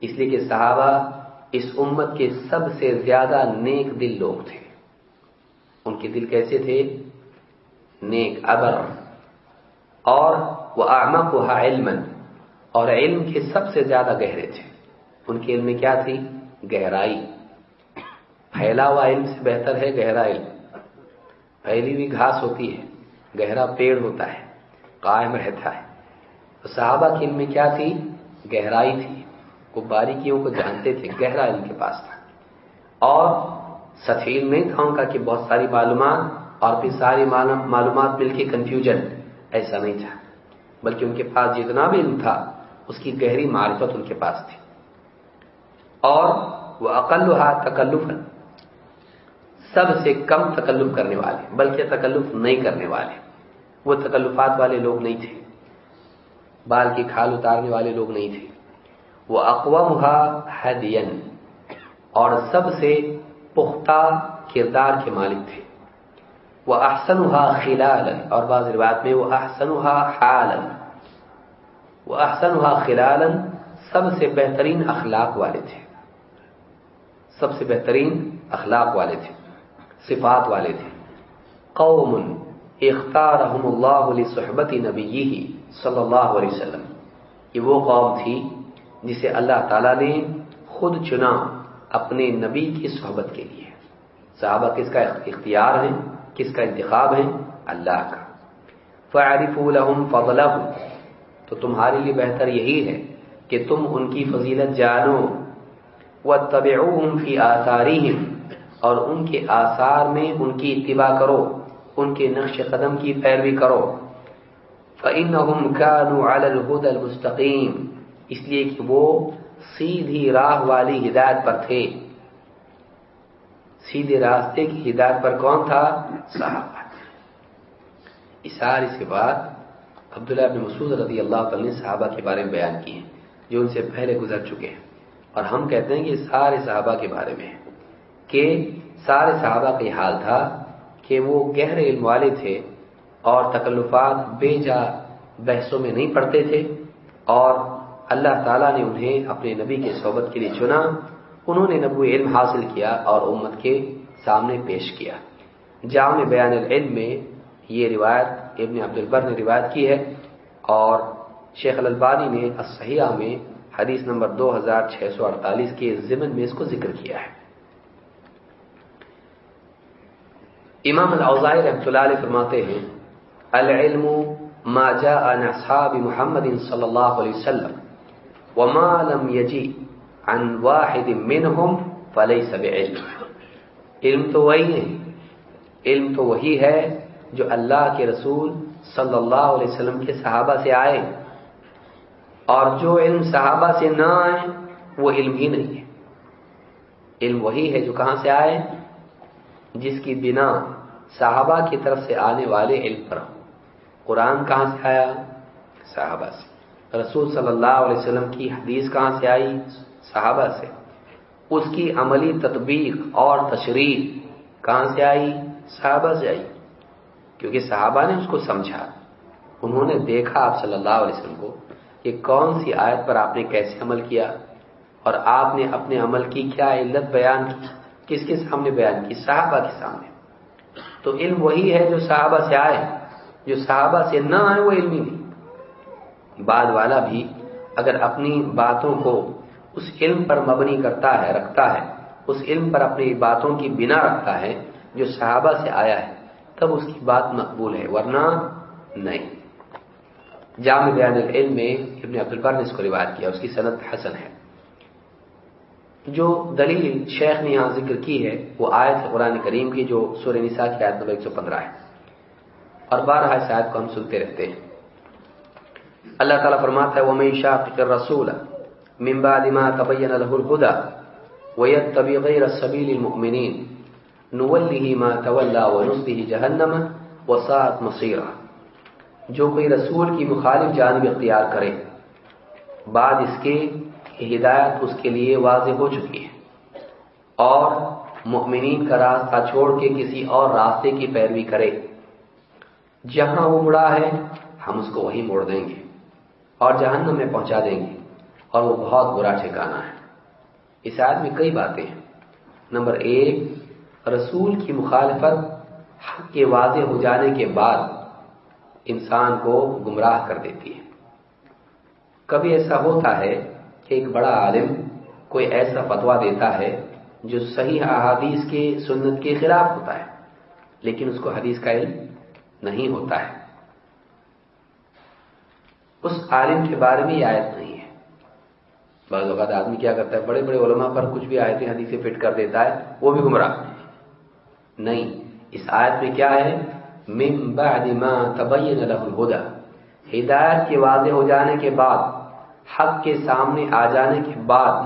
اس لیے کہ صحابہ اس امت کے سب سے زیادہ نیک دل لوگ تھے۔ ان کے دل کیسے تھے؟ نیک، ابر۔ اور وہ اعمق علم اور علم کے سب سے زیادہ گہرے تھے۔ ان کے علم میں کیا تھی گہرائی۔ پھیلا ہوا علم سے بہتر ہے گہرا علم۔ پھیلی ہوئی گھاس ہوتی ہے، گہرا پیڑ ہوتا ہے، قائم رہتا ہے۔ تو صحابہ کے علم میں کیا تھی گہرائی تھی۔ وہ باریکیوں کو جانتے تھے، گہرا علم کے پاس تھا۔ اور سفید نہیں تھا ان کا کہ بہت ساری معلومات اور پھر ساری معلومات مل کے کنفیوژن ایسا نہیں تھا۔ بلکہ ان کے پاس جتنا بھی علم تھا، اس کی گہری معرفت ان کے پاس تھی۔ اور وہ عقل تکلف سب سے کم تکلف کرنے والے، بلکہ تکلف نہیں کرنے والے۔ وہ تکلفات والے لوگ نہیں تھے۔ بال کی کھال اتارنے والے لوگ نہیں تھے۔ وہ اقوام حدین اور سب سے پختہ کردار کے مالک تھے۔ وہ احسن خلال اور بعض روایت میں وہ احسن حالن وہ احسن خلال سب سے بہترین اخلاق والے تھے۔ سب سے بہترین اخلاق والے تھے، صفات والے تھے۔ قوم اختارهم اللہ علیہ صحبت نبی صلی اللہ علیہ وسلم۔ یہ وہ قوم تھی جسے اللہ تعالی نے خود چنا اپنے نبی کی صحبت کے لیے۔ صحابہ کس کا اختیار ہے؟ کس کا انتخاب ہے؟ اللہ کا۔ فعرف لهم فضلهم تو تمہارے لیے بہتر یہی ہے کہ تم ان کی فضیلت جانو۔ وہ طب فی آثارہم اور ان کے آثار میں ان کی اتباع کرو۔ ان کے نقش قدم کی پیروی کرو۔ فَإِنَّهُمْ كَانُوا عَلَى الْهُدَى الْمُسْتَقِيمِ۔ اس لیے کہ وہ سیدھی راہ والی ہدایت پر تھے۔ سیدھے راستے کی ہدایت پر کون تھا؟ صحابہ اشار اس کے بعد عبداللہ ابن مسعود رضی اللہ تعالی نے صحابہ کے بارے میں بیان کیے جو ان سے پہلے گزر چکے ہیں۔ اور ہم کہتے ہیں کہ سارے صحابہ کے بارے میں کہ سارے صحابہ کا یہ حال تھا کہ وہ گہرے علم والے تھے اور تکلفات بے جا بحثوں میں نہیں پڑھتے تھے اور اللہ تعالیٰ نے انہیں اپنے نبی کے صحبت کے لیے چنا۔ انہوں نے نبو علم حاصل کیا اور امت کے سامنے پیش کیا۔ جامع بیان العلم میں یہ روایت ابن عبد البر نے روایت کی ہے اور شیخ البانی نے الصحیحہ میں حدیث نمبر دو ہزار چھ سو اڑتالیس کے ضمن میں اس کو ذکر کیا ہے۔ امام الاوزائی رحمۃ اللہ علیہ فرماتے ہیں، العلم ما جاء عن اصحاب محمد صلی اللہ علیہ وسلم وما لم يجي عن واحد منهم فليس بعلم. علم تو وہی ہے۔ علم تو وہی ہے جو اللہ کے رسول صلی اللہ علیہ وسلم کے صحابہ سے آئے۔ اور جو علم صحابہ سے نہ آئے، وہ علم ہی نہیں ہے۔ علم وہی ہے جو کہاں سے آئے؟ جس کی بنا صحابہ کی طرف سے آنے والے علم پر۔ قرآن کہاں سے آیا؟ صحابہ سے۔ رسول صلی اللہ علیہ وسلم کی حدیث کہاں سے آئی؟ صحابہ سے۔ اس کی عملی تطبیق اور تشریح کہاں سے آئی؟ صحابہ سے آئی۔ کیونکہ صحابہ نے اس کو سمجھا۔ انہوں نے دیکھا آپ صلی اللہ علیہ وسلم کو کہ کون سی آیت پر آپ نے کیسے عمل کیا اور آپ نے اپنے عمل کی کیا علت بیان کی، کس کے سامنے بیان کی؟ صحابہ کے سامنے۔ تو علم وہی ہے جو صحابہ سے آئے۔ جو صحابہ سے نہ آئے وہ علم ہی نہیں۔ بعد والا بھی اگر اپنی باتوں کو اس علم پر مبنی کرتا ہے، رکھتا ہے۔ اس علم پر اپنی باتوں کی بنا رکھتا ہے، جو صحابہ سے آیا ہے۔ تب اس کی بات مقبول ہے، ورنہ نہیں۔ جامع بیان العلم میں ابن عبد البر نے اس کو روایت کیا، اس کی صنعت حسن ہے۔ جو دلیل شیخ نے یہاں ذکر کی ہے، وہ آیت قرآن کریم کی، جو سور نساء کی آیت نمبر ایک سو پندرہ ہے۔ اور بارہ اس آیت کو ہم سنتے رہتے ہیں۔ اللہ تعالیٰ فرماتا ہے وہ میں شاق رسول ممبا دما تبین الہدا ویت طبی غیر سبیل المؤمنین نولی ما تولا ونصله جہنم وساعت مصیرہ جو کوئی رسول کی مخالف جانب اختیار کرے، بعد اس کے ہدایت اس کے لیے واضح ہو چکی ہے۔ اور مؤمنین کا راستہ چھوڑ کے کسی اور راستے کی پیروی کرے۔ جہاں وہ مڑا ہے، ہم اس کو وہی موڑ دیں گے اور جہنم میں پہنچا دیں گے۔ اور وہ بہت برا ٹھکانا ہے۔ اس آیت میں کئی باتیں ہیں۔ نمبر ایک، رسول کی مخالفت حق کے واضح ہو جانے کے بعد انسان کو گمراہ کر دیتی ہے۔ کبھی ایسا ہوتا ہے کہ ایک بڑا عالم کوئی ایسا فتوا دیتا ہے جو صحیح احادیث کے سنت کے خلاف ہوتا ہے، لیکن اس کو حدیث کا علم نہیں ہوتا ہے۔ اس عالم کے بارے میں آیت بعض اوقات آدمی کیا کرتا ہے، بڑے بڑے علماء پر کچھ بھی آیتیں، حدیثیں فٹ کر دیتا ہے، وہ بھی گمراہ۔ نہیں، اس آیت میں کیا ہے؟ من بعد ما تبین له الهدى ہدایت کے واضح ہو جانے کے بعد، حق کے سامنے آ جانے کے بعد،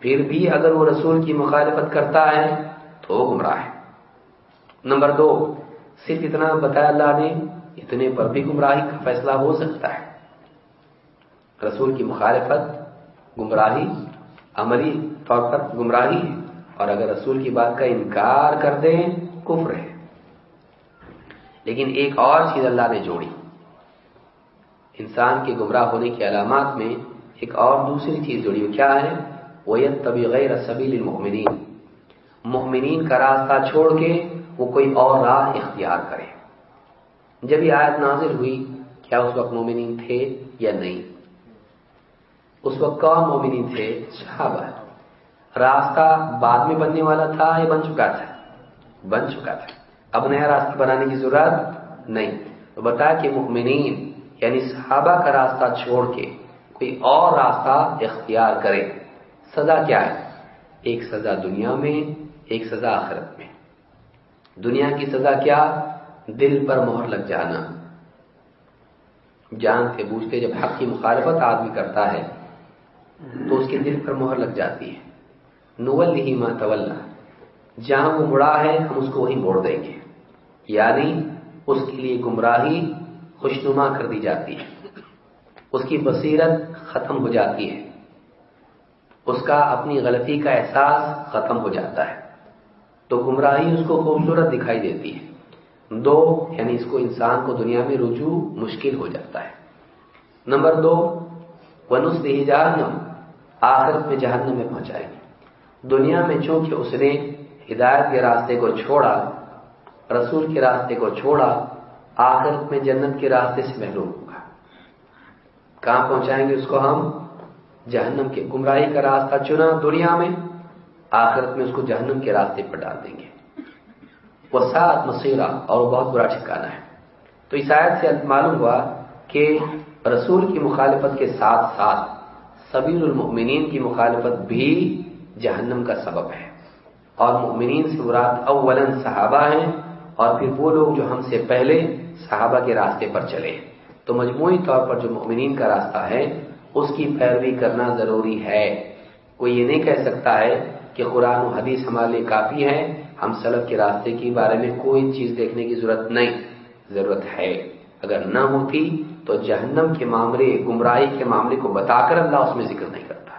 پھر بھی اگر وہ رسول کی مخالفت کرتا ہے، تو وہ گمراہ ہے۔ نمبر دو، صرف اتنا بتایا اللہ نے، اتنے پر بھی گمراہی کا فیصلہ ہو سکتا ہے۔ رسول کی مخالفت گمراہی، عملی طور پر گمراہی ہے۔ اور اگر رسول کی بات کا انکار کر دیں کفر ہے۔ لیکن ایک اور چیز اللہ نے جوڑی۔ انسان کے گمراہ ہونے کی علامات میں ایک اور دوسری چیز جوڑی، وہ کیا ہے؟ وہ طبی غیر سبیل المؤمنین مؤمنین کا راستہ چھوڑ کے وہ کوئی اور راہ اختیار کرے جب یہ آیت نازل ہوئی، کیا اس وقت مومنین تھے یا نہیں؟ اس وقت کون مومنین تھے؟ صحابہ۔ راستہ بعد میں بننے والا تھا یا بن چکا تھا؟ بن چکا تھا۔ اب نیا راستہ بنانے کی ضرورت نہیں۔ تو بتا کہ مؤمنین یعنی صحابہ کا راستہ چھوڑ کے کوئی اور راستہ اختیار کرے سزا کیا ہے؟ ایک سزا دنیا میں، ایک سزا آخرت میں۔ دنیا کی سزا کیا؟ دل پر مہر لگ جانا۔ جانتے بوجھتے جب حق کی مخالفت آدمی کرتا ہے تو اس کے دل پر مہر لگ جاتی ہے۔ نول ہی ماں جہاں وہ مڑا ہے، ہم اس کو وہی موڑ دیں گے۔ یعنی اس کے لیے گمراہی خوشنما کر دی جاتی ہے۔ اس کی بصیرت ختم ہو جاتی ہے۔ اس کا اپنی غلطی کا احساس ختم ہو جاتا ہے۔ تو گمراہی اس کو خوبصورت دکھائی دیتی ہے۔ دو یعنی اس کو انسان کو دنیا میں رجوع مشکل ہو جاتا ہے۔ نمبر دو ونس جہنم۔ آخرت میں جہنم میں پہنچائے گی۔ دنیا میں چونکہ اس نے ہدایت کے راستے کو چھوڑا، رسول کے راستے کو چھوڑا، آخرت میں جنت کے راستے سے محروم ہوگا کہاں پہنچائیں گے اس کو ہم؟ جہنم کے۔ گمراہی کا راستہ چنا دنیا میں، آخرت میں اس کو جہنم کے راستے پر ڈال دیں گے۔ وہ سات مسیرہ اور وہ بہت برا ٹھکانا ہے۔ تو اس آیت سے معلوم ہوا کہ رسول کی مخالفت کے ساتھ ساتھ سبیل المؤمنین کی مخالفت بھی جہنم کا سبب ہے۔ اور مؤمنین سے مراد اولن صحابہ ہیں، اور پھر وہ لوگ جو ہم سے پہلے صحابہ کے راستے پر چلے۔ تو مجموعی طور پر جو مؤمنین کا راستہ ہے، اس کی پیروی کرنا ضروری ہے۔ کوئی یہ نہیں کہہ سکتا ہے کہ قرآن و حدیث ہمارے لیے کافی ہے ہم سلف کے راستے کے بارے میں کوئی چیز دیکھنے کی ضرورت نہیں، ضرورت ہے۔ اگر نہ ہوتی تو جہنم کے معاملے، گمراہی کے معاملے کو بتا کر اللہ اس میں ذکر نہیں کرتا۔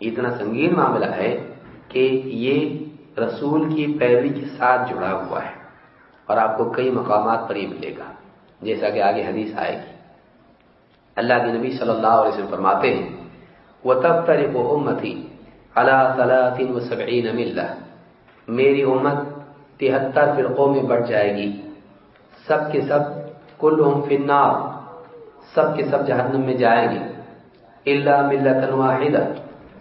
اتنا سنگین معاملہ ہے کہ یہ رسول کی پیروی کے ساتھ جڑا ہوا ہے اور آپ کو کئی مقامات پر یہ ملے گا۔ جیسا کہ آگے حدیث آئے گی۔ اللہ کے نبی صلی اللہ علیہ وسلم فرماتے ہیں وہ تب تر وہ امت اللہ و سبعین میری امت تہتر فرقوں میں بڑھ جائے گی۔ سب کے سب کل فنار سب کے سب جہنم میں جائیں گے۔ اللہ ملت واحدہ،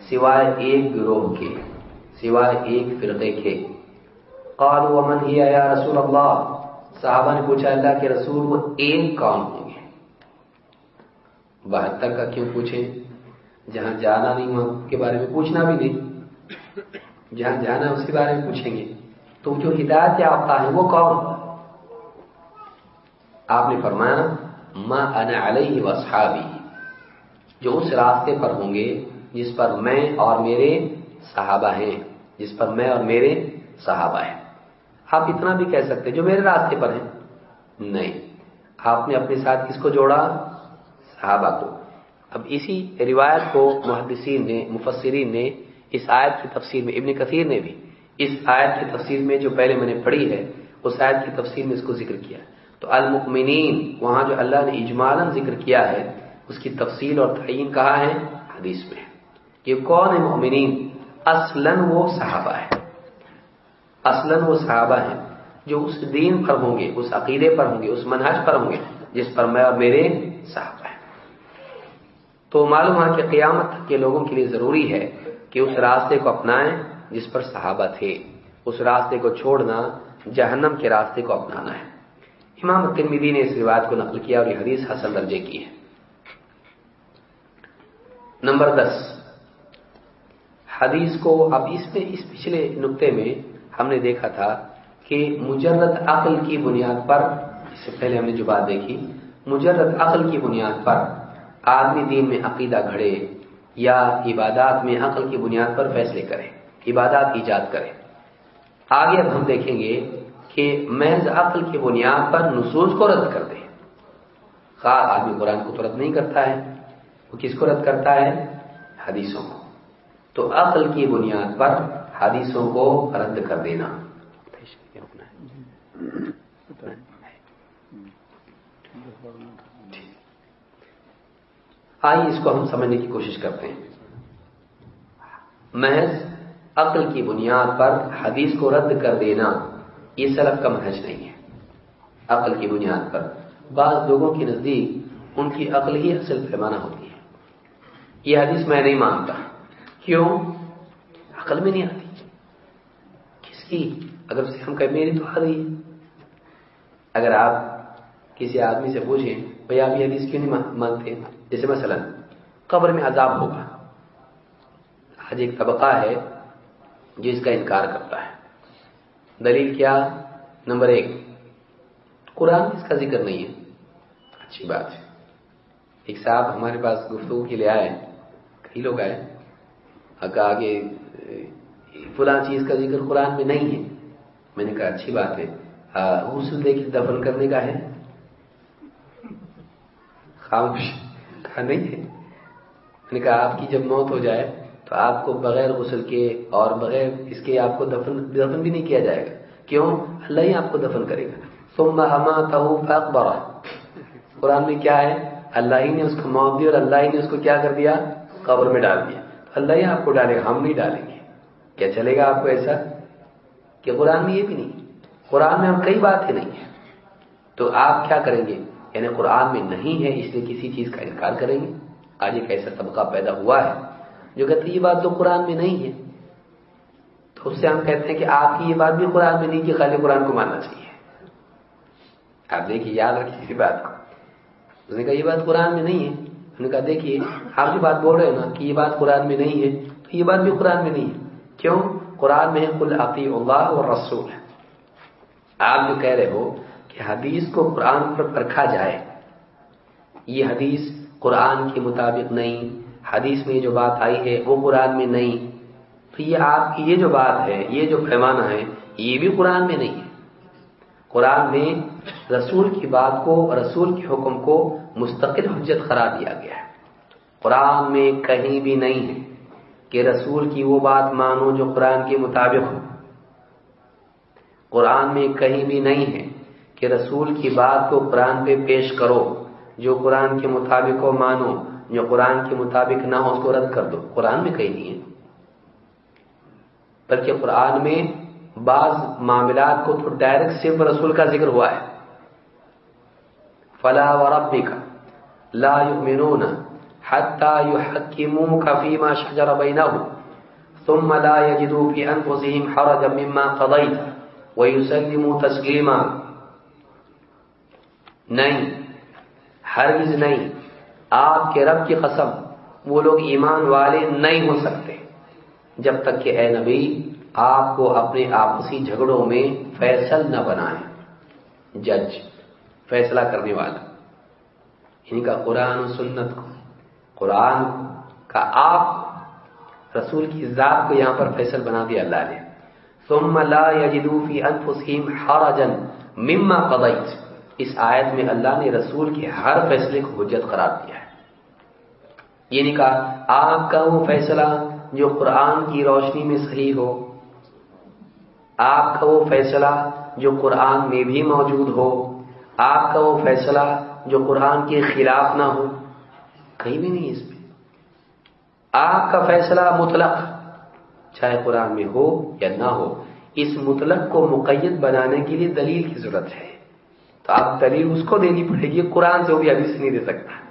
سوائے ایک گروہ کے، سوائے ایک فرقے کے۔ قالوا ومن ہی یا رسول اللہ؟ صحابہ نے پوچھا، اللہ کے رسول وہ ایک کون ہوں گے؟ بہتر کا کیوں پوچھے؟ جہاں جانا نہیں، وہاں کے بارے میں پوچھنا بھی نہیں۔ جہاں جانا اس کے بارے میں پوچھیں گے۔ تو جو ہدایت یافتہ ہے وہ کون؟ آپ نے فرمایا، ما انا علیہ وصحابی جو اس راستے پر ہوں گے جس پر میں اور میرے صحابہ ہیں، جس پر میں اور میرے صحابہ ہیں۔ آپ اتنا بھی کہہ سکتے جو میرے راستے پر ہیں۔ نہیں، آپ نے اپنے ساتھ کس کو جوڑا؟ صحابہ کو۔ اب اسی روایت کو محدثین نے، مفسرین نے، اس آیت کی تفسیر میں، ابن کثیر نے بھی اس آیت کی تفسیر میں جو پہلے میں نے پڑھی ہے، اس آیت کی تفسیر میں اس کو ذکر کیا۔ تو المؤمنین، وہاں جو اللہ نے اجمالاً ذکر کیا ہے، اس کی تفصیل اور تعین کہا ہے؟ حدیث میں۔ یہ کون ہے مؤمنین؟ اصلاً وہ صحابہ ہے اصلاً وہ صحابہ ہیں جو اس دین پر ہوں گے، اس عقیدے پر ہوں گے، اس منہج پر ہوں گے، جس پر میں اور میرے صحابہ تو معلوم ہے کہ قیامت کے لوگوں کے لیے ضروری ہے کہ اس راستے کو اپنائیں جس پر صحابہ تھے، اس راستے کو چھوڑنا، جہنم کے راستے کو اپنانا ہے۔ امام ترمیدی نے اس روایت کو نقل کیا اور یہ حدیث حسن درجے کی ہے۔ نمبر دس۔ حدیث کو اب اس میں، اس پچھلے نقطے میں ہم نے دیکھا تھا کہ مجرد عقل کی بنیاد پر، اس سے پہلے ہم نے جو بات دیکھی، مجرد عقل کی بنیاد پر آدمی دین میں عقیدہ گھڑے یا عبادات میں عقل کی بنیاد پر فیصلے کرے، عبادات ایجاد کرے۔ آگے اب ہم دیکھیں گے کہ محض عقل کی بنیاد پر نصوص کو رد کر دے خاص آدمی قرآن کو تو رد نہیں کرتا ہے۔ وہ کس کو رد کرتا ہے؟ حدیثوں کو۔ تو عقل کی بنیاد پر حدیثوں کو رد کر دینا۔ آئیے اس کو ہم سمجھنے کی کوشش کرتے ہیں۔ محض عقل کی بنیاد پر حدیث کو رد کر دینا۔ یہ سلف کا محض نہیں ہے۔ عقل کی بنیاد پر بعض لوگوں کے نزدیک ان کی عقل ہی اصل پیمانہ ہوتی ہے۔ یہ حدیث میں نہیں مانتا۔ کیوں؟ عقل میں نہیں آتی۔ کس کی؟ اگر ہم کہ میری تو آ رہی ہے اگر آپ کسی آدمی سے پوچھیں، بھائی آپ یہ حدیث کیوں نہیں مانتے؟ جیسے مثلا، قبر میں عذاب ہوگا۔ آج ایک طبقہ ہے جو اس کا انکار کرتا ہے۔ دلیل کیا؟ نمبر ایک، قرآن اس کا ذکر نہیں ہے۔ اچھی بات ہے۔ ایک صاحب ہمارے پاس گفتگو کے لیے آئے کئی لوگ آئے آگے فلاں چیز کا ذکر قرآن میں نہیں ہے۔ میں نے کہا، اچھی بات ہے۔ ہاں، غسل دے کے دفن کرنے کا ہے۔ خاموش، کہا، نہیں ہے۔ میں نے کہا، آپ کی جب موت ہو جائے تو آپ کو بغیر غسل کے اور بغیر اس کے آپ کو دفن دفن بھی نہیں کیا جائے گا۔ کیوں؟ اللہ ہی آپ کو دفن کرے گا۔ ثم اماتہ قرآن میں کیا ہے؟ اللہ ہی نے اس کو موت دی اور اللہ ہی نے اس کو کیا کر دیا؟ قبر میں ڈال دیا۔ اللہ ہی آپ کو ڈالے گا، ہم نہیں ڈالیں گے۔ کیا چلے گا آپ کو ایسا؟ کہ قرآن میں یہ بھی نہیں۔ قرآن میں ہم کئی باتیں نہیں ہیں۔ تو آپ کیا کریں گے؟ یعنی قرآن میں نہیں ہے، اس لیے کسی چیز کا انکار کریں گے۔ آج ایک ایسا طبقہ پیدا ہوا ہے۔ جو کہتے یہ بات تو قرآن میں نہیں ہے، تو اس سے ہم کہتے ہیں کہ آپ کی یہ بات بھی قرآن میں نہیں کہ خالی قرآن کو ماننا چاہیے۔ آپ دیکھیے، یاد رکھیے اسی بات کو۔ اس نے کہا یہ بات قرآن میں نہیں ہے۔ انہوں نے کہا دیکھیے، آپ جو بات بول رہے ہیں نا کہ یہ بات قرآن میں نہیں ہے، تو یہ بات بھی قرآن میں نہیں ہے۔ کیوں؟ قرآن میں کل عقی اللہ اور رسول ہے آپ جو کہہ رہے ہو کہ حدیث کو قرآن پر پرکھا جائے، یہ حدیث قرآن کے مطابق نہیں۔ حدیث میں یہ جو بات آئی ہے، وہ قرآن میں نہیں۔ تو یہ آپ کی یہ جو بات ہے، یہ جو پیمانہ ہے، یہ بھی قرآن میں نہیں ہے۔ قرآن میں رسول کی بات کو رسول کے حکم کو مستقل حجت قرار دیا گیا ہے۔ قرآن میں کہیں بھی نہیں ہے کہ رسول کی وہ بات مانو جو قرآن کے مطابق ہو۔ قرآن میں کہیں بھی نہیں ہے کہ رسول کی بات کو قرآن پہ پیش کرو، جو قرآن کے مطابق ہو، مانو۔ جو قرآن کے مطابق نہ ہو اس کو رد کر دو۔ قرآن میں کہیں نہیں ہے۔ بلکہ قرآن میں بعض معاملات کو تو ڈائریکٹ صرف رسول کا ذکر ہوا ہے۔ فلا و ربی کا لا يؤمنون حتى يحكموك فيما شجر بينهم ثم لا يجدوا في انفسهم حرجا مما قضيت ويسلموا تسليما نہیں، ہرگز نہیں۔ آپ کے رب کی قسم، وہ لوگ ایمان والے نہیں ہو سکتے۔ جب تک کہ اے نبی، آپ کو اپنے آپسی جھگڑوں میں فیصل نہ بنائے جج، فیصلہ کرنے والا۔ ان کا قرآن و سنت کو۔ قرآن کا آپ، رسول کی ذات کو یہاں پر فیصل بنا دیا اللہ نے۔ ثم لا يجدوا في انفسهم حرجا مما قضيت اس آیت میں اللہ نے رسول کے ہر فیصلے کو حجت قرار دیا ہے۔ یہ نہیں کہا، آپ کا وہ فیصلہ جو قرآن کی روشنی میں صحیح ہو، آپ کا وہ فیصلہ جو قرآن میں بھی موجود ہو، آپ کا وہ فیصلہ جو قرآن کے خلاف نہ ہو، کہیں بھی نہیں اس میں۔ آپ کا فیصلہ مطلق، چاہے قرآن میں ہو یا نہ ہو، اس مطلق کو مقید بنانے کے لیے دلیل کی ضرورت ہے۔ تو آپ دلیل اس کو دینی پڑے گی، قرآن سے وہ بھی حدیث نہیں دے سکتا۔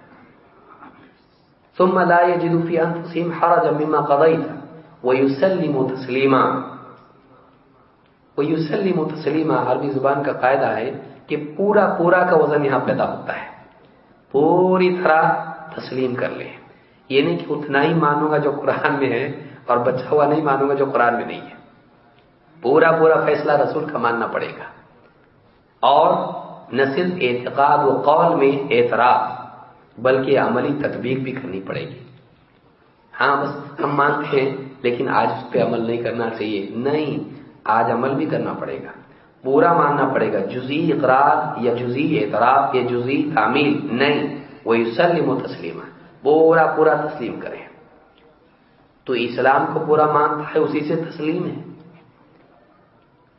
ثم لا يجد في انفسهم حرجا مما قضيت، ويسلموا تسليما۔ ويسلموا تسليما، عربی زبان کا قاعدہ ہے کہ پورا پورا کا وزن یہاں پیدا ہوتا ہے۔ پوری طرح تسلیم کر لے یہ نہیں کہ اتنا ہی مانوں گا جو قرآن میں ہے اور بچا ہوا نہیں مانوں گا جو قرآن میں نہیں ہے۔ پورا پورا فیصلہ رسول کا ماننا پڑے گا۔ اور نہ صرف اعتقاد و قول میں اعتراف، بلکہ عملی تدبیر بھی کرنی پڑے گی۔ ہاں بس ہم مانتے ہیں، لیکن آج اس پہ عمل نہیں کرنا چاہیے۔ نہیں، آج عمل بھی کرنا پڑے گا۔ پورا ماننا پڑے گا۔ جزی اقرار یا جزی اعتراف یا جزی تعمیل۔ نہیں، وہ یوسلم و تسلیم پورا پورا تسلیم کرے تو اسلام کو پورا مانتا ہے، اسی سے تسلیم ہے۔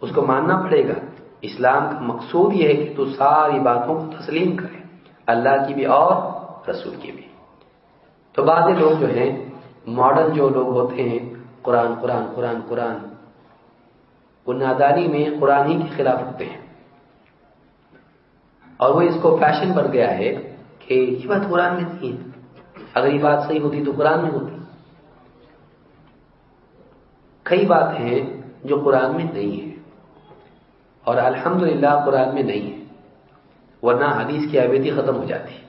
اس کو ماننا پڑے گا۔ اسلام کا مقصود یہ ہے کہ تو ساری باتوں کو تسلیم کرے، اللہ کی بھی اور رسول کی بھی۔ تو بعض لوگ جو ہیں ماڈرن جو لوگ ہوتے ہیں، قرآن قرآن قرآن قرآن وہ نادانی میں قرآن ہی کے خلاف ہوتے ہیں۔ اور وہ اس کو فیشن بن گیا ہے کہ یہ بات قرآن میں نہیں ہے۔ اگر یہ بات صحیح ہوتی تو قرآن میں ہوتی۔ کئی باتیں ہیں جو قرآن میں نہیں ہے اور الحمدللہ قرآن میں نہیں ہے، ورنہ حدیث کی ابیتی ختم ہو جاتی۔ ہے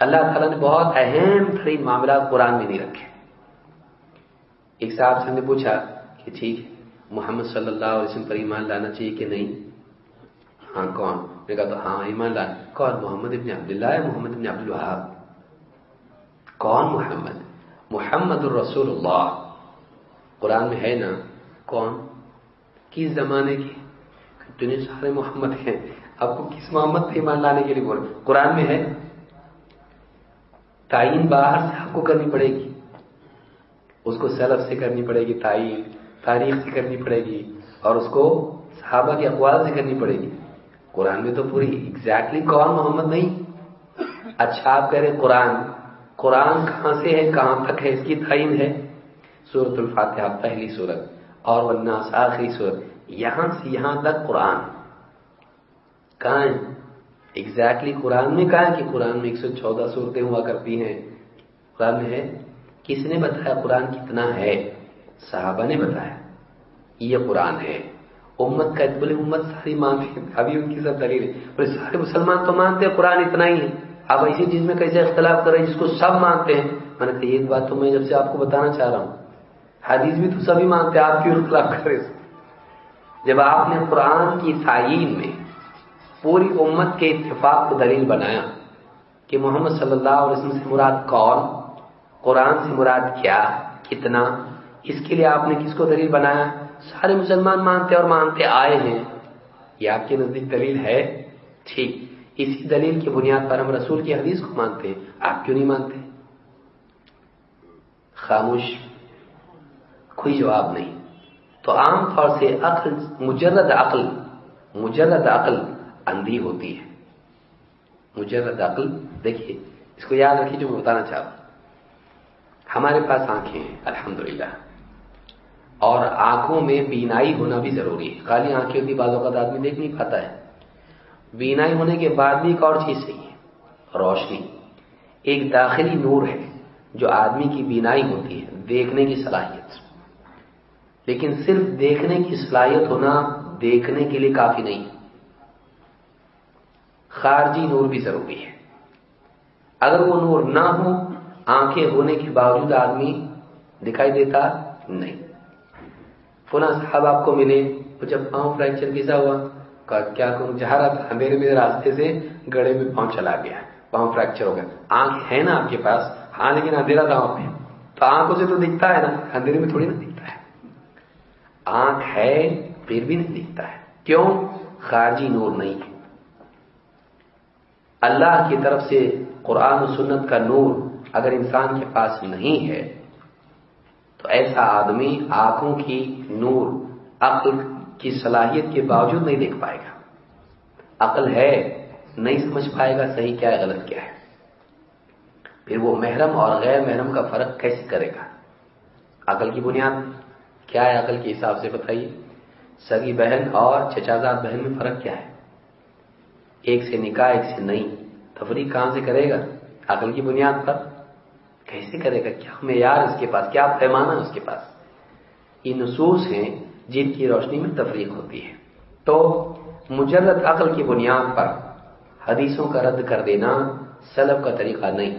اللہ تعالیٰ نے بہت اہم ترین معاملات قرآن میں نہیں رکھے۔ ایک صاحب سے نے پوچھا کہ ٹھیک ہے، محمد صلی اللہ علیہ وسلم پر ایمان لانا چاہیے کہ نہیں؟ ہاں کون؟ میں کہا تو ہاں ایمان لانا۔ کون؟ محمد ابن عبداللہ ہے محمد ابن عبد الوہاب کون محمد؟ محمد الرسول اللہ۔ قرآن میں ہے نا، کون؟ کس زمانے کی؟ دنیا سارے محمد ہیں۔ آپ کو کس محمد پہ ایمان لانے کے لیے بول قرآن میں ہے۔ تعین باہر سے آپ کو کرنی پڑے گی۔ اس کو سلف سے کرنی پڑے گی، تعین، تاریخ سے کرنی پڑے گی، اور اس کو صحابہ کے اقوال سے کرنی پڑے گی۔ قرآن میں تو پوری ایگزیکٹلی کون محمد نہیں۔ اچھا آپ کہہ رہے قرآن۔ قرآن کہاں سے ہے؟ کہاں تک ہے؟ اس کی تعین ہے۔ سورت الفاتحہ، پہلی صورت اور والناس آخری صورت یہاں سے یہاں تک قرآن۔ کہاں؟ ہے ایگزیکٹلی قرآن میں کہا ہے کہ قرآن میں ایک سو چودہ صورتیں ہوا کرتی ہیں؟ قرآن میں ہے۔ کس نے بتایا قرآن کتنا ہے؟ صحابہ نے بتایا۔ یہ قرآن ہے۔ امت کا بولے امت ساری مانتے ابھی ان کی سب دلیل ہے۔ سارے مسلمان تو مانتے ہیں قرآن اتنا ہی ہے۔ آپ ایسی چیز میں کیسے اختلاف کر رہے ہیں جس کو سب مانتے ہیں؟ میں نے کہا یہ بات تو میں جب سے آپ کو بتانا چاہ رہا ہوں۔ حدیث بھی تو سبھی مانتے ہیں، آپ کیوں اختلاف کر رہے جب آپ نے قرآن کی تعین میں پوری امت کے اتفاق کو دلیل بنایا کہ محمد صلی اللہ علیہ وسلم سے مراد کون، قرآن سے مراد کیا، کتنا، اس کے لیے آپ نے کس کو دلیل بنایا؟ سارے مسلمان مانتے اور مانتے آئے ہیں۔ یہ آپ کے نزدیک دلیل ہے؟ ٹھیک۔ اسی دلیل کی بنیاد پر ہم رسول کی حدیث کو مانتے ہیں۔ آپ کیوں نہیں مانتے؟ خاموش، کوئی جواب نہیں۔ تو عام طور سے عقل مجرد عقل مجرد عقل اندھی ہوتی ہے۔ مجرد عقل، دیکھیے، اس کو یاد رکھیے جو میں بتانا چاہ رہا ہوں۔ ہمارے پاس آنکھیں ہیں، الحمدللہ۔ اور آنکھوں میں بینائی ہونا بھی ضروری ہے۔ خالی آنکھیں ہوتی بعض اوقات آدمی دیکھ نہیں پاتا ہے۔ بینائی ہونے کے بعد بھی ایک اور چیز چاہیے روشنی۔ ایک داخلی نور ہے جو آدمی کی بینائی ہوتی ہے، دیکھنے کی صلاحیت۔ لیکن صرف دیکھنے کی صلاحیت ہونا دیکھنے کے لیے کافی نہیں۔ خارجی نور بھی ضروری ہے۔ اگر وہ نور نہ ہو، آنکھیں ہونے کے باوجود آدمی دکھائی دیتا نہیں۔ فلاں صاحب آپ کو ملے، وہ جب پاؤں فریکچر کیسا ہوا کیا کروں؟ جا رہا تھا اندھیرے میں راستے سے گڑے میں پاؤں چلا گیا، پاؤں فریکچر ہو گیا۔ آنکھ ہے نا آپ کے پاس؟ ہاں لیکن اندھیرا تھا وہاں پہ۔ تو آنکھوں سے تو دکھتا ہے نا، اندھیرے میں تھوڑی نا۔ آنکھ ہے، پھر بھی نہیں دکھتا ہے۔ کیوں؟ خارجی نور نہیں ہے۔ اللہ کی طرف سے قرآن و سنت کا نور اگر انسان کے پاس نہیں ہے، تو ایسا آدمی آنکھوں کی نور، عقل کی صلاحیت کے باوجود نہیں دیکھ پائے گا۔ عقل ہے، نہیں سمجھ پائے گا صحیح کیا ہے، غلط کیا ہے۔ پھر وہ محرم اور غیر محرم کا فرق کیسے کرے گا؟ عقل کی بنیاد کیا ہے عقل کے حساب سے بتائیے؟ سگی بہن اور چچازاد بہن میں فرق کیا ہے؟ ایک سے نکاح، ایک سے نہیں۔ تفریح کہاں سے کرے گا؟ عقل کی بنیاد پر۔ کیسے کرے گا؟ کیا معیار اس کے پاس؟ کیا پیمانہ اس کے پاس؟ یہ نصوص ہیں جن کی روشنی میں تفریق ہوتی ہے۔ تو مجرد عقل کی بنیاد پر حدیثوں کا رد کر دینا سلب کا طریقہ نہیں۔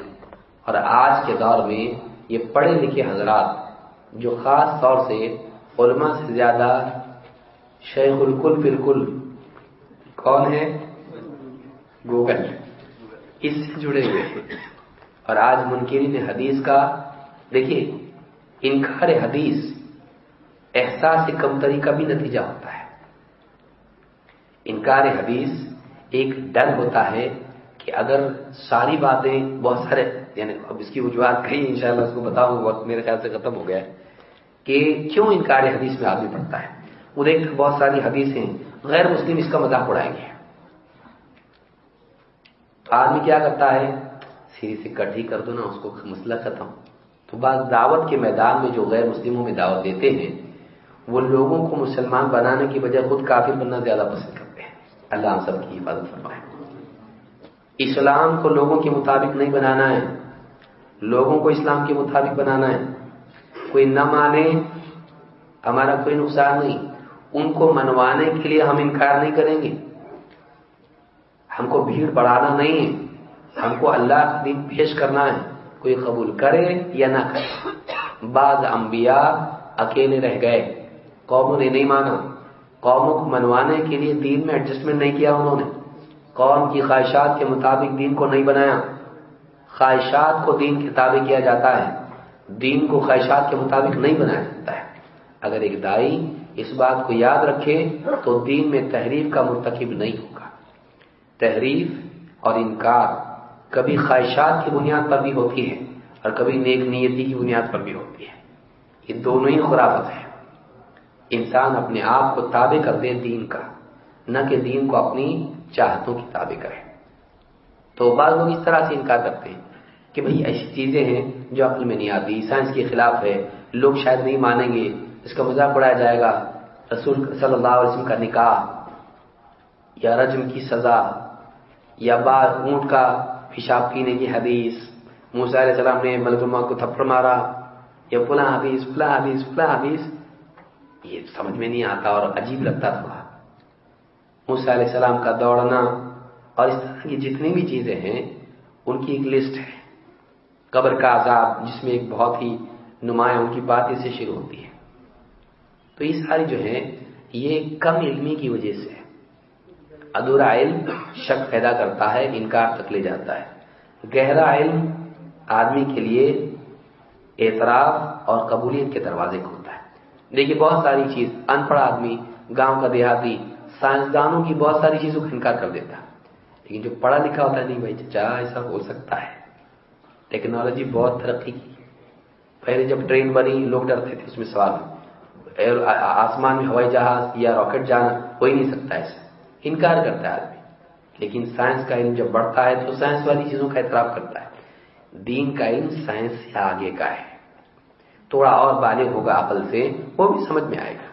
اور آج کے دور میں یہ پڑھے لکھے حضرات جو خاص طور سے علماء سے زیادہ شیخ الکل بالکل کون ہے گوگل۔ اس سے جڑے ہوئے ہیں۔ اور آج منکرین حدیث کا، دیکھیے، انکار حدیث احساس کمتری کا بھی نتیجہ ہوتا ہے۔ انکار حدیث ایک ڈر ہوتا ہے کہ اگر ساری باتیں بہت سارے یعنی اب اس کی وجوہات کہیں انشاءاللہ اس کو بتاؤں، وقت میرے خیال سے ختم ہو گیا ہے کہ کیوں انکار حدیث میں آدمی پڑتا ہے؟ وہ دیکھ، بہت ساری حدیثیں غیر مسلم اس کا مذاق اڑائیں گے۔ آدمی کیا کرتا ہے؟ سیری سے کٹھی کر دو نا، اس کو مسئلہ ختم۔ تو بعض دعوت کے میدان میں جو غیر مسلموں میں دعوت دیتے ہیں، وہ لوگوں کو مسلمان بنانے کی وجہ خود کافر بننا زیادہ پسند کرتے ہیں۔ اللہ ہم سب کی حفاظت فرمائے۔ اسلام کو لوگوں کے مطابق نہیں بنانا ہے۔ لوگوں کو اسلام کے مطابق بنانا ہے۔ کوئی نہ مانے، ہمارا کوئی نقصان نہیں۔ ان کو منوانے کے لیے ہم انکار نہیں کریں گے۔ ہم کو بھیڑ بڑھانا نہیں ہے۔ ہم کو اللہ کا دن پیش کرنا ہے۔ کوئی قبول کرے یا نہ کرے۔ بعض انبیاء اکیلے رہ گئے۔ قوموں نے نہیں مانا۔ قوموں کو منوانے کے لیے دین میں ایڈجسٹمنٹ نہیں کیا انہوں نے۔ قوم کی خواہشات کے مطابق دین کو نہیں بنایا۔ خواہشات کو دین کے تابع کیا جاتا ہے، دین کو خواہشات کے مطابق نہیں بنایا جاتا ہے۔ اگر ایک دائی اس بات کو یاد رکھے تو دین میں تحریف کا مرتکب نہیں ہوگا۔ تحریف اور انکار کبھی خواہشات کی بنیاد پر بھی ہوتی ہے اور کبھی نیک نیتی کی بنیاد پر بھی ہوتی ہے۔ یہ دونوں ہی خرافت ہے انسان اپنے آپ کو تابع کر دے دین کا، نہ کہ دین کو اپنی چاہتوں کی تابع کرے۔ تو بعض لوگ اس طرح سے انکار کرتے ہیں کہ بھئی ایسی چیزیں ہیں جو عقل میں نہیں آتی، سائنس کے خلاف ہے، لوگ شاید نہیں مانیں گے، اس کا مذاق اڑایا جائے گا۔ رسول صلی اللہ علیہ وسلم کا نکاح یا رجم کی سزا یا بعض اونٹ کا پیشاب پینے کی حدیث، موسیٰ علیہ السلام نے ملک الموت کو تھپڑ مارا، یا فلاں حدیث فلاں حدیث فلاں حدیث۔ یہ سمجھ میں نہیں آتا اور عجیب لگتا تھوڑا موسیٰ علیہ السلام کا دوڑنا اور اس طرح کی جتنی بھی چیزیں ہیں، ان کی ایک لسٹ ہے۔ قبر کا عذاب، جس میں ایک بہت ہی نمایاں ان کی بات اس سے شروع ہوتی ہے تو یہ ساری جو ہے یہ کم علمی کی وجہ سے ادھورا علم شک پیدا کرتا ہے، انکار تک لے جاتا ہے۔ گہرا علم آدمی کے لیے اعتراف اور قبولیت کے دروازے کھولتا ہے۔ دیکھیے، بہت ساری چیز ان پڑھ آدمی، گاؤں کا دیہاتی، سائنسدانوں کی بہت ساری چیزوں کو انکار کر دیتا ہے۔ لیکن جو پڑھا لکھا ہوتا ہے، نہیں بھائی، چچا، ایسا ہو سکتا ہے۔ ٹیکنالوجی بہت ترقی کی۔ پہلے جب ٹرین بنی، لوگ ڈرتے تھے اس میں سوال۔ آسمان میں ہوائی جہاز یا راکٹ جانا ہو ہی نہیں سکتا ایسا۔ انکار کرتا ہے آدمی۔ لیکن سائنس کا علم جب بڑھتا ہے تو سائنس والی چیزوں کا اعتراف کرتا ہے۔ دین کا علم سائنس سے آگے کا ہے۔ تھوڑا اور بالغ ہوگا عقل سے، وہ بھی سمجھ میں آئے گا۔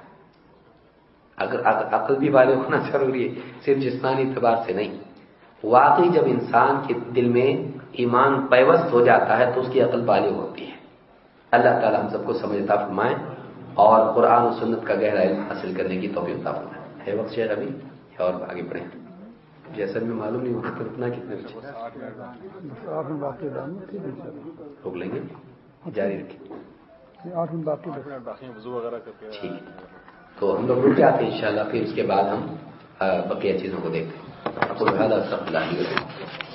اگر عقل بھی بالغ ہونا *laughs* ضروری ہے، صرف جسمانی اعتبار سے نہیں۔ واقعی جب انسان کے دل میں ایمان پیوست ہو جاتا ہے تو اس کی عقل بالغ ہوتی ہے۔ اللہ تعالی ہم سب کو سمجھتا فرمائے اور قرآن و سنت کا گہرا علم حاصل کرنے کی توفیق فرمائے۔ ہے وقت شہر ابھی؟ اور آگے بڑھیں۔ جیسا میں معلوم نہیں ہوتا اتنا کتنے روک لیں گے؟ جاری رکھیں۔ ٹھیک۔ تو ہم لوگ رک جاتے ہیں انشاءاللہ پھر اس کے بعد ہم بقیہ چیزوں کو دیکھتے ہیں۔ آپ هذا زیادہ الله